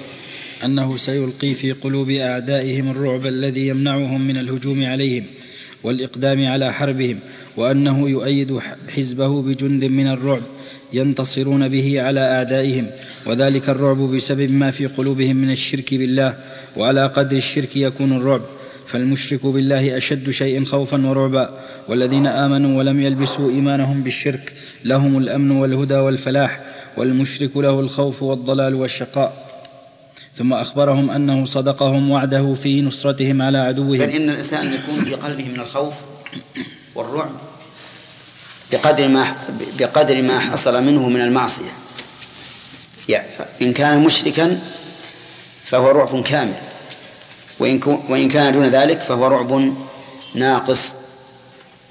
أنه سيلقي في قلوب أعدائهم الرعب الذي يمنعهم من الهجوم عليهم والإقدام على حربهم وأنه يؤيد حزبه بجند من الرعب ينتصرون به على أعدائهم وذلك الرعب بسبب ما في قلوبهم من الشرك بالله وعلى قدر الشرك يكون الرعب. فالمشرك بالله أشد شيء خوفا ورعبا. والذين آمنوا ولم يلبسوا إيمانهم بالشرك لهم الأمن والهدى والفلاح والمشرك له الخوف والضلال والشقاء. ثم أخبرهم أنه صدقهم وعده في نصرتهم على عدوهم. بل إن الإنسان يكون في قلبه من الخوف. والرعب بقدر ما بقدر ما حصل منه من المعصية. يعني إن كان مشركا فهو رعب كامل وإن, وإن كان دون ذلك فهو رعب ناقص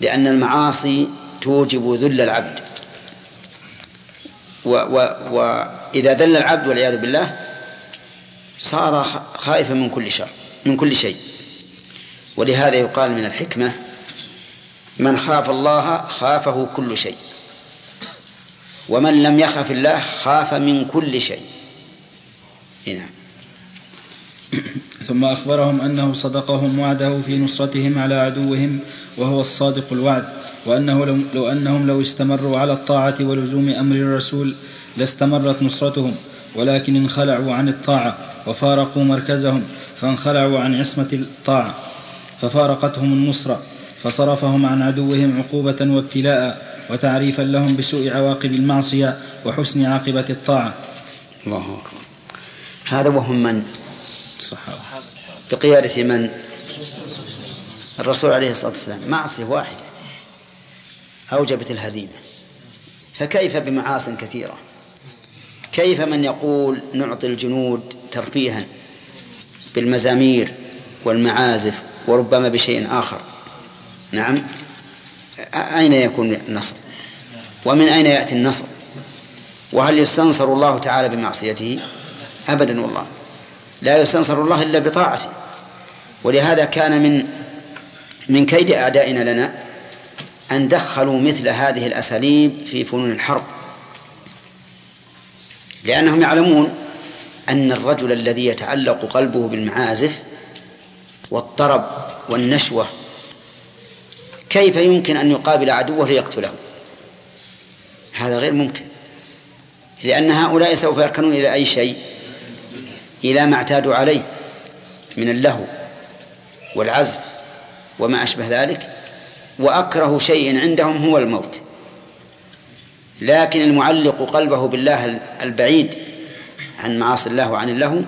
لأن المعاصي توجب ذل العبد. و و وإذا ذل العبد والعياذ بالله صار خائفا من كل شر من كل شيء. ولهذا يقال من الحكمة من خاف الله خافه كل شيء. ومن لم يخف الله خاف من كل شيء. نعم ثم أخبرهم أنه صدقهم وعده في نصرتهم على عدوهم وهو الصادق الوعد وأنه لو, لو أنهم لو استمروا على الطاعة ولزوم أمر الرسول لاستمرت نصرتهم ولكن انخلعوا عن الطاعة وفارقوا مركزهم فانخلعوا عن عصمة الطاعة ففارقتهم النصرة. فصرفهم عن عدوهم عقوبة وابتلاء وتعريفا لهم بسوء عواقب المعصية وحسن عاقبة الطاعة. الله أكبر. هذا وهم من؟ الصحابة بقيادة من؟ الرسول عليه الصلاة والسلام. معصية واحدة. أوجبت الهزيمة. فكيف بمعاص كثيرة؟ كيف من يقول نعطي الجنود ترفيها بالمزامير والمعازف وربما بشيء آخر؟ نعم. أين يكون النصر؟ ومن أين يأتي النصر؟ وهل يستنصر الله تعالى بمعصيته؟ أبدا والله. لا يستنصر الله إلا بطاعته. ولهذا كان من من كيد أعدائنا لنا أن دخلوا مثل هذه الأساليب في فنون الحرب. لأنهم يعلمون أن الرجل الذي يتعلق قلبه بالمعازف والطرب والنشوة كيف يمكن أن يقابل عدوه ليقتله؟ هذا غير ممكن لأن هؤلاء سوف يركنون إلى أي شيء؟ إلى ما اعتادوا عليه من اللهو والعزف وما أشبه ذلك وأكره شيء عندهم هو الموت. لكن المعلق قلبه بالله البعيد عن معاصي الله وعن اللهو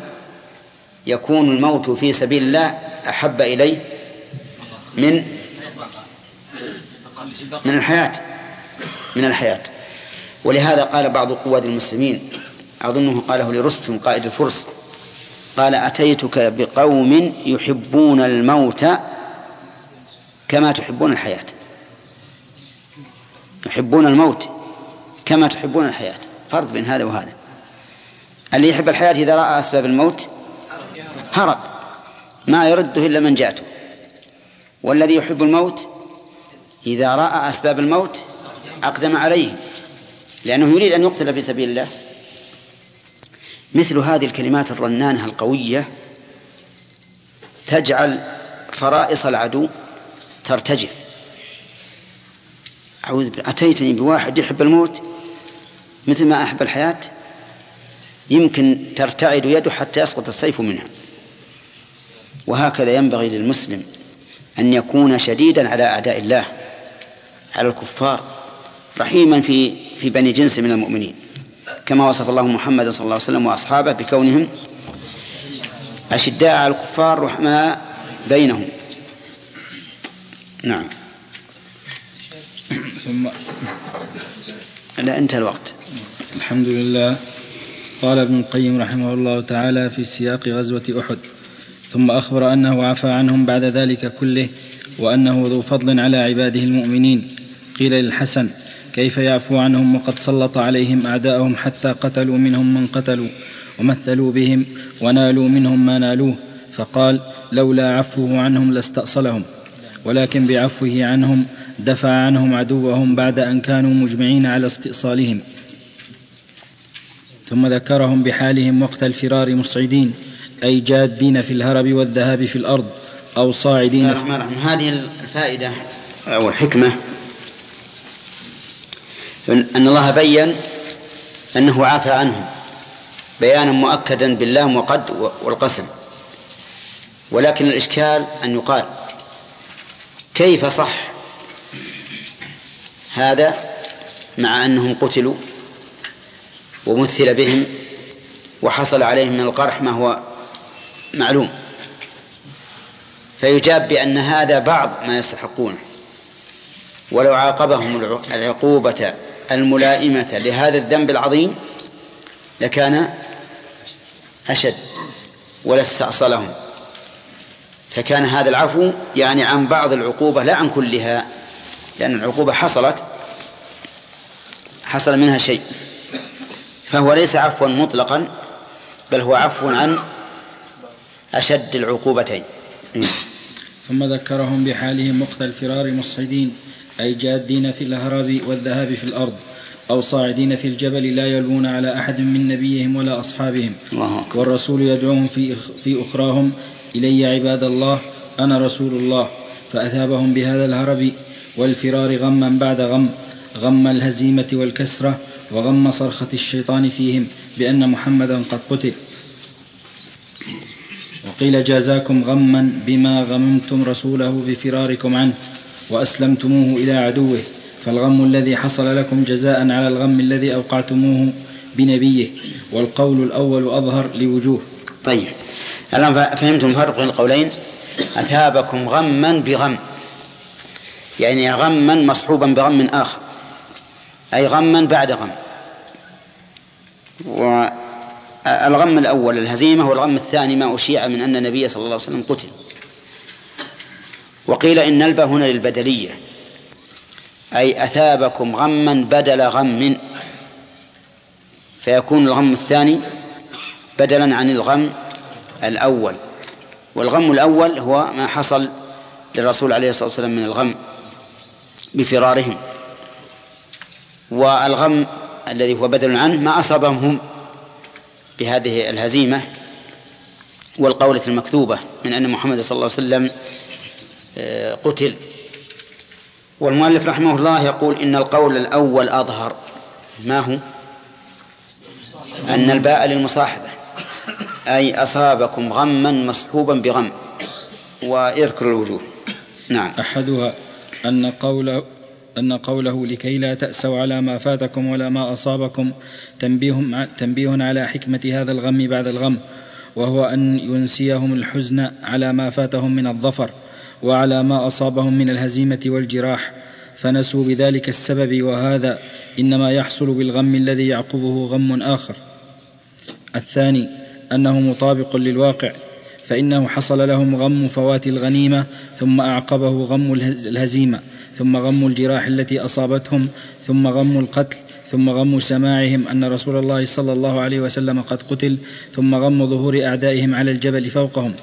يكون الموت في سبيل الله أحب إليه من من الحياة من الحياة. ولهذا قال بعض قواد المسلمين أظنه قاله لرستم قائد الفرس قال أتيتك بقوم يحبون الموت كما تحبون الحياة. يحبون الموت كما تحبون الحياة. فرق بين هذا وهذا. اللي يحب الحياة إذا رأى أسباب الموت هرب. ما يرده إلا من جاته. والذي يحب الموت إذا رأى أسباب الموت أقدم عليه لأنه يريد أن يقتل في سبيل الله. مثل هذه الكلمات الرنانة القوية تجعل فرائص العدو ترتجف. أعوذ أتيتني بواحد يحب الموت مثل ما أحب الحياة؟ يمكن ترتعد يده حتى يسقط السيف منها. وهكذا ينبغي للمسلم أن يكون شديدا على أعداء الله. على الكفار رحيما في في بني جنس من المؤمنين. كما وصف الله محمد صلى الله عليه وسلم وأصحابه بكونهم أشداء على الكفار رحماء بينهم. نعم. ثم لا انتهى الوقت. الحمد لله. قال ابن القيم رحمه الله تعالى في سياق غزوة أحد. ثم أخبر أنه عفى عنهم بعد ذلك كله وأنه ذو فضل على عباده المؤمنين. قيل للحسن كيف يعفو عنهم وقد سلط عليهم أعداءهم حتى قتلوا منهم من قتلوا ومثلوا بهم ونالوا منهم ما نالوه فقال لولا عفوه عنهم لاستأصلهم ولكن بعفوه عنهم دفع عنهم عدوهم بعد أن كانوا مجمعين على استئصالهم. ثم ذكرهم بحالهم وقت الفرار مصعدين أي جادين في الهرب والذهاب في الأرض أو صاعدين بسم الله الرحمن الرحيم. هذه الفائدة أو الحكمة أن الله بين أنه عافى عنهم بيانا مؤكدا باللام وقد والقسم. ولكن الإشكال أن يقال كيف صح هذا مع أنهم قتلوا ومثل بهم وحصل عليهم من القرح ما هو معلوم. فيجاب بأن هذا بعض ما يستحقونه. ولو عاقبهم العقوبة الملائمة لهذا الذنب العظيم لكان أشد ولا استأصلهم فكان هذا العفو يعني عن بعض العقوبة لا عن كلها لأن العقوبة حصلت حصل منها شيء. فهو ليس عفوا مطلقا بل هو عفو عن أشد العقوبتين. ثم ذكرهم بحالهم وقت الفرار مصعدين. أي جادين في الهرب والذهاب في الأرض أو صاعدين في الجبل لا يلوون على أحد من نبيهم ولا أصحابهم. الله. والرسول يدعوهم في في أخراهم إلي عباد الله أنا رسول الله. فأثابهم بهذا الهرب والفرار غما بعد غم غم الهزيمة والكسرة وغم صرخة الشيطان فيهم بأن محمدا قد قتل. وقيل جازاكم غما بما غممتم رسوله بفراركم عنه. وأسلمتموه إلى عدوه فالغم الذي حصل لكم جزاء على الغم الذي أوقعتموه بنبيه والقول الأول أظهر لوجوه. طيب الآن فهمتم فرق بين القولين؟ أثابكم غما بغم يعني غما مصحوبا بغم آخر أي غما بعد غم. والغم الأول الهزيمة والغم الثاني ما أشيع من أن النبي صلى الله عليه وسلم قتل. وقيل إن الباء هنا للبدلية. أي أثابكم غما بدل غم. فيكون الغم الثاني بدلا عن الغم الأول. والغم الأول هو ما حصل للرسول عليه الصلاة والسلام من الغم بفرارهم. والغم الذي هو بدل عنه ما أصابهم هم بهذه الهزيمة والقولة المكتوبة من أن محمد صلى الله عليه وسلم قتل. والمؤلف رحمه الله يقول إن القول الأول أظهر. ما هو؟ أن الباء للمصاحبة. أي أصابكم غما مصحوبا بغم. ويذكر الوجوه. نعم. أحدها أن قوله أن قوله لكي لا تأسوا على ما فاتكم ولا ما أصابكم تنبيه, تنبيه على حكمة هذا الغم بعد الغم. وهو أن ينسيهم الحزن على ما فاتهم من الظفر. وعلى ما أصابهم من الهزيمة والجراح فنسوا بذلك السبب وهذا إنما يحصل بالغم الذي يعقبه غم آخر. الثاني أنه مطابق للواقع فإنه حصل لهم غم فوات الغنيمة ثم أعقبه غم الهزيمة ثم غم الجراح التي أصابتهم ثم غم القتل ثم غم سماعهم أن رسول الله صلى الله عليه وسلم قد قتل ثم غم ظهور أعدائهم على الجبل فوقهم.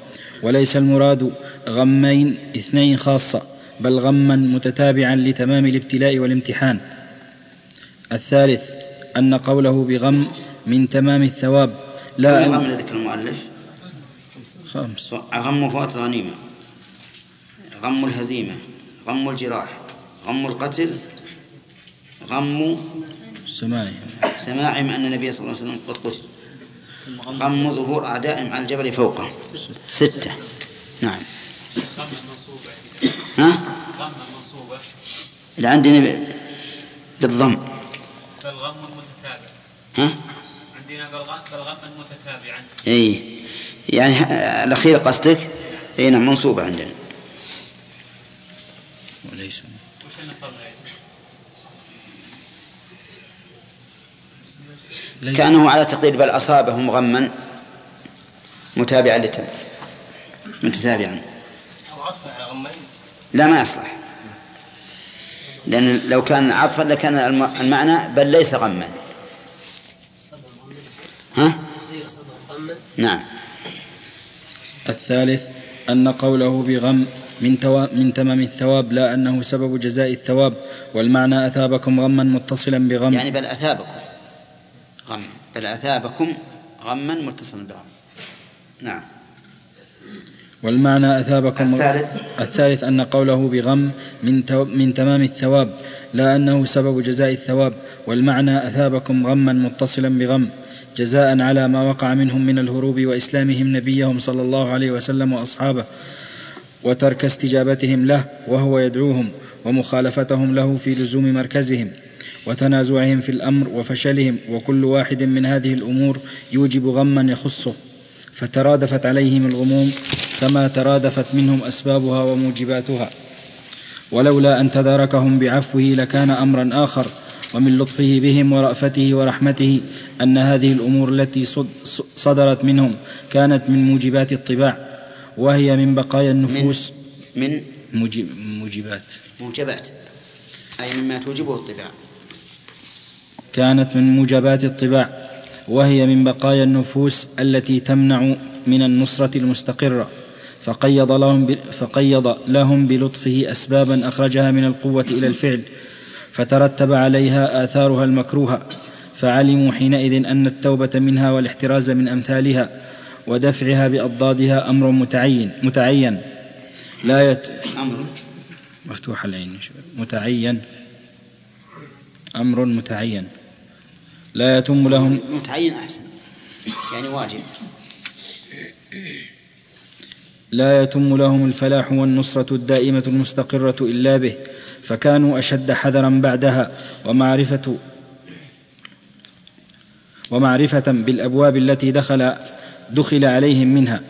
وليس المراد غمين اثنين خاصة بل غما متتابعا لتمام الابتلاء والامتحان. الثالث أن قوله بغم من تمام الثواب لا غم ذكر المؤلف. خمس. غم فوات الغنيمة غم الهزيمة غم الجراح غم القتل غم سماعهم. سماعهم أن النبي صلى الله عليه وسلم قد قتل. غم ظهور أعدائهم على الجبل فوقه؟ ستة. نعم. ها؟ اللي عندنا بالضم. فالغم المتتابع. ها؟ عندنا فالغم المتتابع إي. يعني الأخير قصدك؟ إي نعم منصوبة عندنا. وليس وش النصب كأنه على تقدير بل أصابهم غما متابعا لتم متتابعا. أو عطفا على غمين؟ لا ما يصلح. لأن لو كان عطفا لكان المعنى بل ليس غما. ها؟ نعم. الثالث أن قوله بغم من, توا من تمام الثواب لا أنه سبب جزاء الثواب والمعنى أثابكم غما متصلا بغم. يعني بل أثابكم. غما بل أثابكم غما متصلا بغم نعم. والمعنى أثابكم الثالث. الثالث أن قوله بغم من, من تمام الثواب لا أنه سبب جزاء الثواب. والمعنى أثابكم غما متصلا بغم جزاء على ما وقع منهم من الهروب وإسلامهم نبيهم صلى الله عليه وسلم وأصحابه وترك استجابتهم له وهو يدعوهم ومخالفتهم له في لزوم مركزهم. وتنازعهم في الأمر وفشلهم وكل واحد من هذه الأمور يوجب غما يخصه. فترادفت عليهم الغموم كما ترادفت منهم أسبابها وموجباتها. ولولا أن تداركهم بعفوه لكان امرا آخر ومن لطفه بهم ورأفته ورحمته أن هذه الأمور التي صدرت منهم كانت من موجبات الطباع وهي من بقايا النفوس. من؟ موجب موجبات. موجبات. أي مما توجبه الطباع. كانت من موجبات الطباع وهي من بقايا النفوس التي تمنع من النصرة المستقرة فقيض لهم فقيض لهم بلطفه أسبابا أخرجها من القوة إلى الفعل فترتب عليها آثارها المكروهة فعلموا حينئذ أن التوبة منها والاحتراز من أمثالها ودفعها بأضدادها أمر متعين متعين. لا يت... أمر؟ مفتوح العين متعين. أمر متعين. لا يتم لهم. متعين أحسن. يعني واجب. لا يتم لهم الفلاح والنصرة الدائمة المستقرة إلا به فكانوا أشد حذرا بعدها. ومعرفة ومعرفة بالأبواب التي دخل دخل عليهم منها.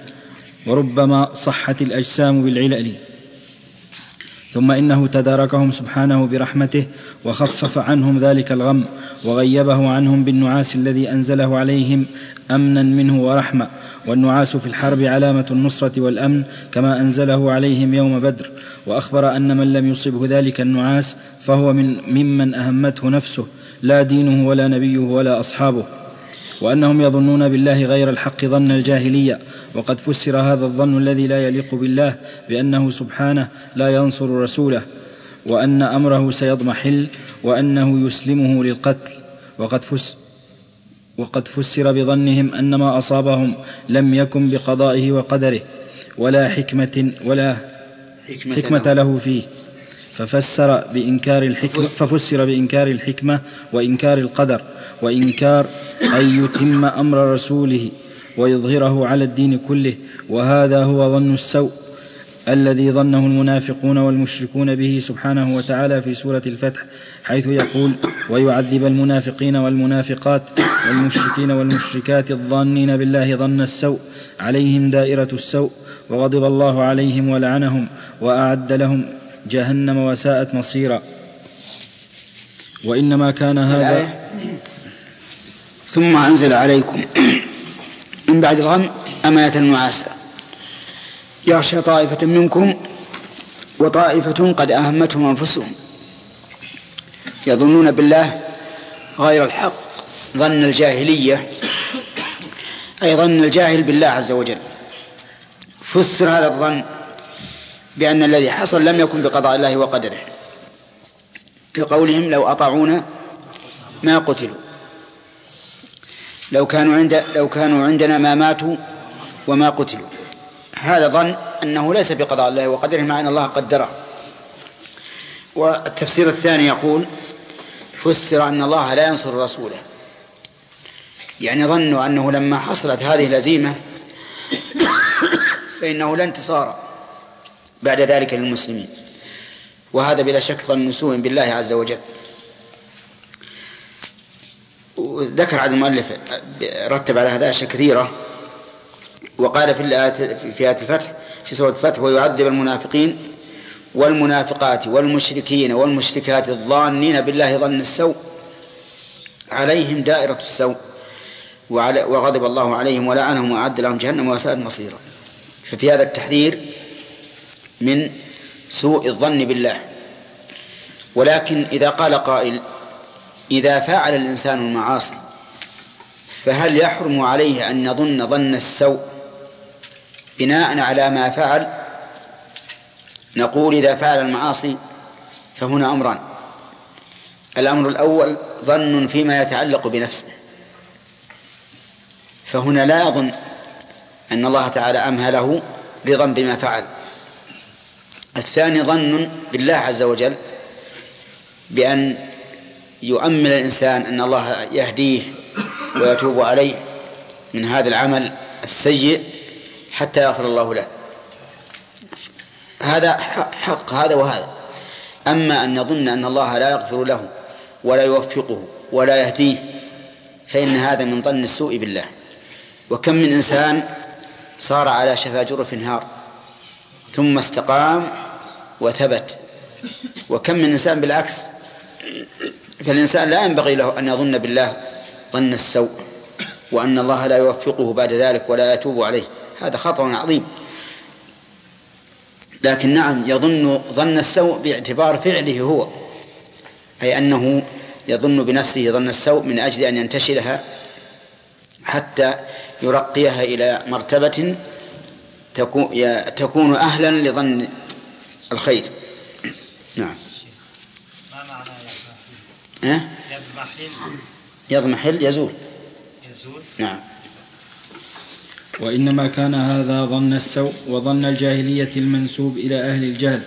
وربما صحت الأجسام بالعلل. ثم إنه تداركهم سبحانه برحمته وخفف عنهم ذلك الغم وغيبه عنهم بالنعاس الذي أنزله عليهم أمنا منه ورحمة والنعاس في الحرب علامة النصرة والأمن كما أنزله عليهم يوم بدر وأخبر أن من لم يصبه ذلك النعاس فهو من ممن أهمته نفسه لا دينه ولا نبيه ولا أصحابه وأنهم يظنون بالله غير الحق ظن الجاهلية وقد فسر هذا الظن الذي لا يليق بالله بأنه سبحانه لا ينصر رسوله وأن أمره سيضمحل وأنه يسلمه للقتل. وقد فس وقد فسر بظنهم أن ما أصابهم لم يكن بقضائه وقدره ولا حكمة ولا حكمة, حكمة له فيه. ففسر بإنكار الحكمة ففسر بإنكار الحكمة وإنكار القدر وإنكار أن يتم أمر رسوله ويظهره على الدين كله وهذا هو ظن السوء الذي ظنه المنافقون والمشركون به سبحانه وتعالى في سورة الفتح حيث يقول ويعذب المنافقين والمنافقات والمشركين والمشركات الظانين بالله ظن السوء عليهم دائرة السوء وغضب الله عليهم ولعنهم وأعد لهم جهنم وساءت مصيرا. وإنما كان هذا ثم أنزل عليكم. من بعد الغم أمانة نعاسا يغشى طائفة منكم وطائفة قد أهمتهم أنفسهم. يظنون بالله غير الحق ظن الجاهلية أي ظن الجاهل بالله عز وجل. فسر هذا الظن بأن الذي حصل لم يكن بقضاء الله وقدره. كقولهم لو أطاعونا ما قتلوا. لو كانوا عند لو كانوا عندنا ما ماتوا وما قتلوا. هذا ظن أنه ليس بقضاء الله وقدره مع أن الله قدره. والتفسير الثاني يقول فسر أن الله لا ينصر رسوله. يعني ظنوا أنه لما حصلت هذه الهزيمة فإنه لا انتصار بعد ذلك للمسلمين. وهذا بلا شك ظن سوء بالله عز وجل. ذكر عدد المؤلف رتب على هذا أشياء كثيرة وقال في الآيات في آية الفتح في سورة الفتح ويعذب المنافقين والمنافقات والمشركين والمشركات الظانين بالله ظن السوء عليهم دائرة السوء وغضب الله عليهم ولعنهم وأعد لهم جهنم وساءت مصيرا. ففي هذا التحذير من سوء الظن بالله. ولكن إذا قال قائل إذا فعل الإنسان المعاصي فهل يحرم عليه أن يظن ظن السوء بناء على ما فعل؟ نقول إذا فعل المعاصي فهنا أمران. الأمر الأول ظن فيما يتعلق بنفسه. فهنا لا يظن أن الله تعالى أمهله رضا بما فعل. الثاني ظن بالله عز وجل بأن يؤمل الإنسان أن الله يهديه ويتوب عليه من هذا العمل السيء حتى يغفر الله له. هذا حق هذا وهذا. أما أن يظن أن الله لا يغفر له ولا يوفقه ولا يهديه فإن هذا من ظن السوء بالله. وكم من إنسان صار على شفا جرف نهار ثم استقام وثبت. وكم من إنسان بالعكس فالإنسان لا ينبغي له أن يظن بالله ظن السوء وأن الله لا يوفقه بعد ذلك ولا يتوب عليه. هذا خطأ عظيم. لكن نعم يظن ظن السوء باعتبار فعله هو أي أنه يظن بنفسه ظن السوء من أجل أن ينتشلها حتى يرقيها إلى مرتبة تكون أهلا لظن الخير. نعم. أه؟ يضمحل يزول. يزول. نعم. وإنما كان هذا ظن السوء وظن الجاهلية المنسوب إلى أهل الجهل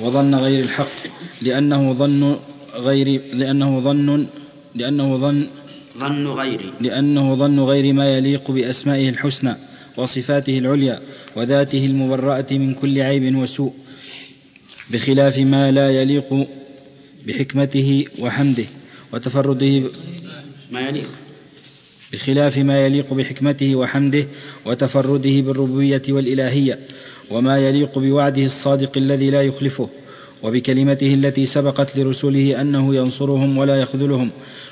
وظن غير الحق لأنه ظن غير لأنه ظن لأنه ظن ظن غير. لأنه ظن غير ما يليق بأسمائه الحسنى وصفاته العليا وذاته المبرأة من كل عيب وسوء بخلاف ما لا يليق بحكمته وحمده. وتفرده ما يليق. بخلاف ما يليق بحكمته وحمده وتفرده بالربوبية والإلهية وما يليق بوعده الصادق الذي لا يخلفه وبكلمته التي سبقت لرسله أنه ينصرهم ولا يخذلهم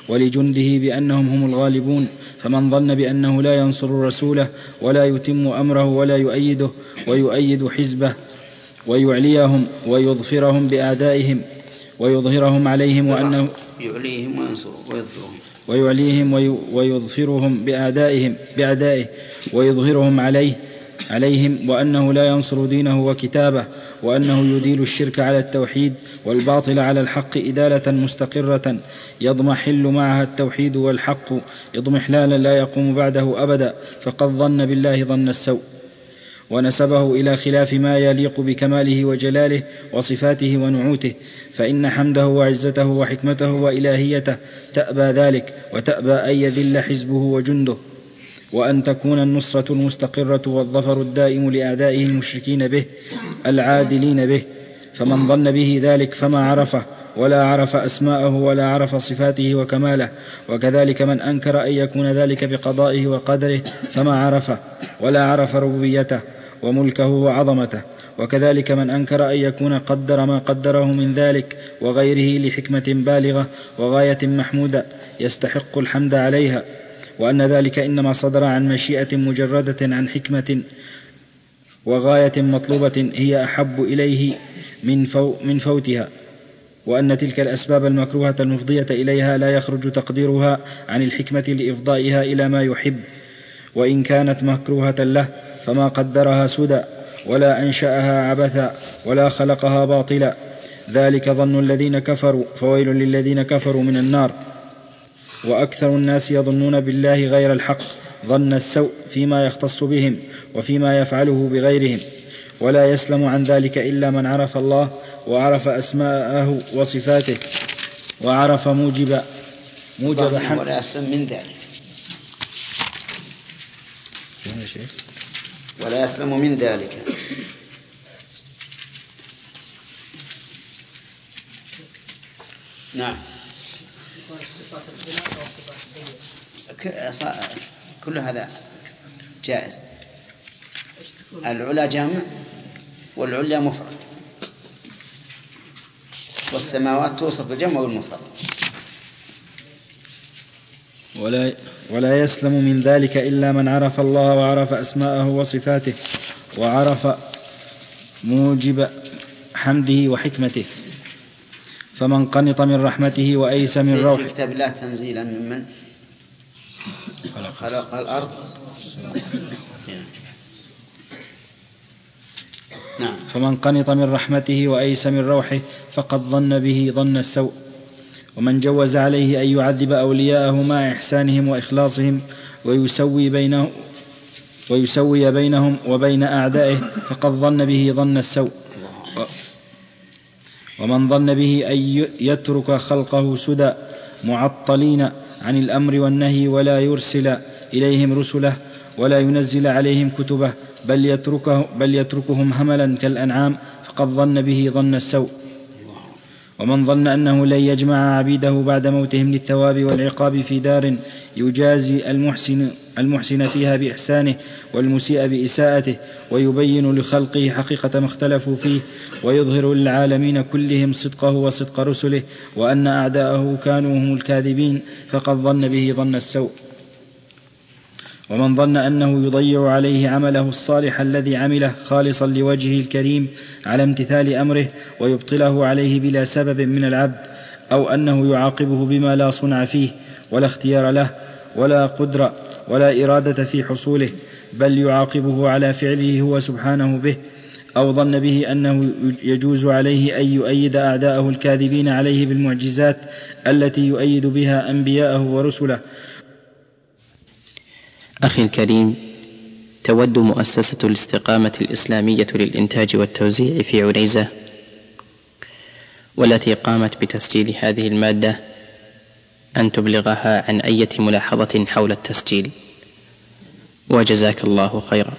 ولجنده بأنهم هم الغالبون فمن ظن بأنه لا ينصر رسوله ولا يتم أمره ولا يؤيده ويؤيد حزبه ويعليهم ويظفرهم باعدائهم ويظهرهم عليهم وأنه يعليهم وينصر ويظفرهم ويعليهم ويظفرهم بأعدائهم بأعدائه ويظهرهم عليه عليهم وأنه لا ينصر دينه وكتابه وأنه يديل الشرك على التوحيد والباطل على الحق إدالة مستقرة. يضمحل معها التوحيد والحق. اضمحلالا لا يقوم بعده أبدا. فقد ظن بالله ظن السوء. ونسبه إلى خلاف ما يليق بكماله وجلاله وصفاته ونعوته فإن حمده وعزته وحكمته وإلهيته تأبى ذلك وتأبى أن يذل حزبه وجنده وأن تكون النصرة المستقرة والظفر الدائم لأعدائه المشركين به العادلين به فمن ظن به ذلك فما عرفه ولا عرف أسماءه ولا عرف صفاته وكماله وكذلك من أنكر أن يكون ذلك بقضائه وقدره فما عرفه ولا عرف ربوبيته وملكه وعظمته. وكذلك من أنكر أن يكون قدر ما قدره من ذلك وغيره لحكمة بالغة وغاية محمودة يستحق الحمد عليها. وأن ذلك إنما صدر عن مشيئة مجردة عن حكمة وغاية مطلوبة هي أحب إليه من, فو من فوتها. وأن تلك الأسباب المكروهة المفضية إليها لا يخرج تقديرها عن الحكمة لإفضائها إلى ما يحب. وإن كانت مكروهة له فما قدرها سدى ولا أنشأها عبثا ولا خلقها باطلا. ذلك ظن الذين كفروا فويل للذين كفروا من النار. وأكثر الناس يظنون بالله غير الحق ظن السوء فيما يختص بهم وفيما يفعله بغيرهم. ولا يسلم عن ذلك إلا من عرف الله وعرف أسماءه وصفاته وعرف موجب موجب حمد ولا يسلم من ذلك. ولا يسلم من ذلك. نعم. كل هذا جائز. العلا جمع والعليا مفرد. والسماوات توصف بالجمع والمفرد. ولا ولا يسلم من ذلك إلا من عرف الله وعرف أسماءه وصفاته وعرف موجب حمده وحكمته. فمن قنط من رحمته وأيس من روحه. في كتاب الله تنزيلا ممن؟ خلق الأرض. نعم. فمن قنط من رحمته وأيس من روحه فقد ظن به ظن السوء. ومن جوز عليه أن يعذب اولياءه مع إحسانهم وإخلاصهم ويسوي بينه ويسوي بينهم وبين أعدائه فقد ظن به ظن السوء. ومن ظن به أن يترك خلقه سدى معطلين عن الأمر والنهي ولا يرسل إليهم رسله ولا ينزل عليهم كتبه بل, يتركه بل يتركهم هملا كالأنعام فقد ظن به ظن السوء. ومن ظن أنه لن يجمع عبيده بعد موتهم للثواب والعقاب في دار يجازي المحسن المحسن فيها بإحسانه والمسيء بإساءته ويبين لخلقه حقيقة ما اختلفوا فيه ويظهر للعالمين كلهم صدقه وصدق رسله وأن أعداءه كانوا هم الكاذبين فقد ظن به ظن السوء. ومن ظن أنه يضيع عليه عمله الصالح الذي عمله خالصا لوجهه الكريم على امتثال أمره ويبطله عليه بلا سبب من العبد أو أنه يعاقبه بما لا صنع فيه ولا اختيار له ولا قدره ولا إرادة في حصوله بل يعاقبه على فعله هو سبحانه به أو ظن به أنه يجوز عليه أن يؤيد أعداءه الكاذبين عليه بالمعجزات التي يؤيد بها أنبياءه ورسله أخي الكريم تود مؤسسة الاستقامة الإسلامية للإنتاج والتوزيع في عنيزة والتي قامت بتسجيل هذه المادة أن تبلغها عن أية ملاحظة حول التسجيل. وجزاك الله خيرا.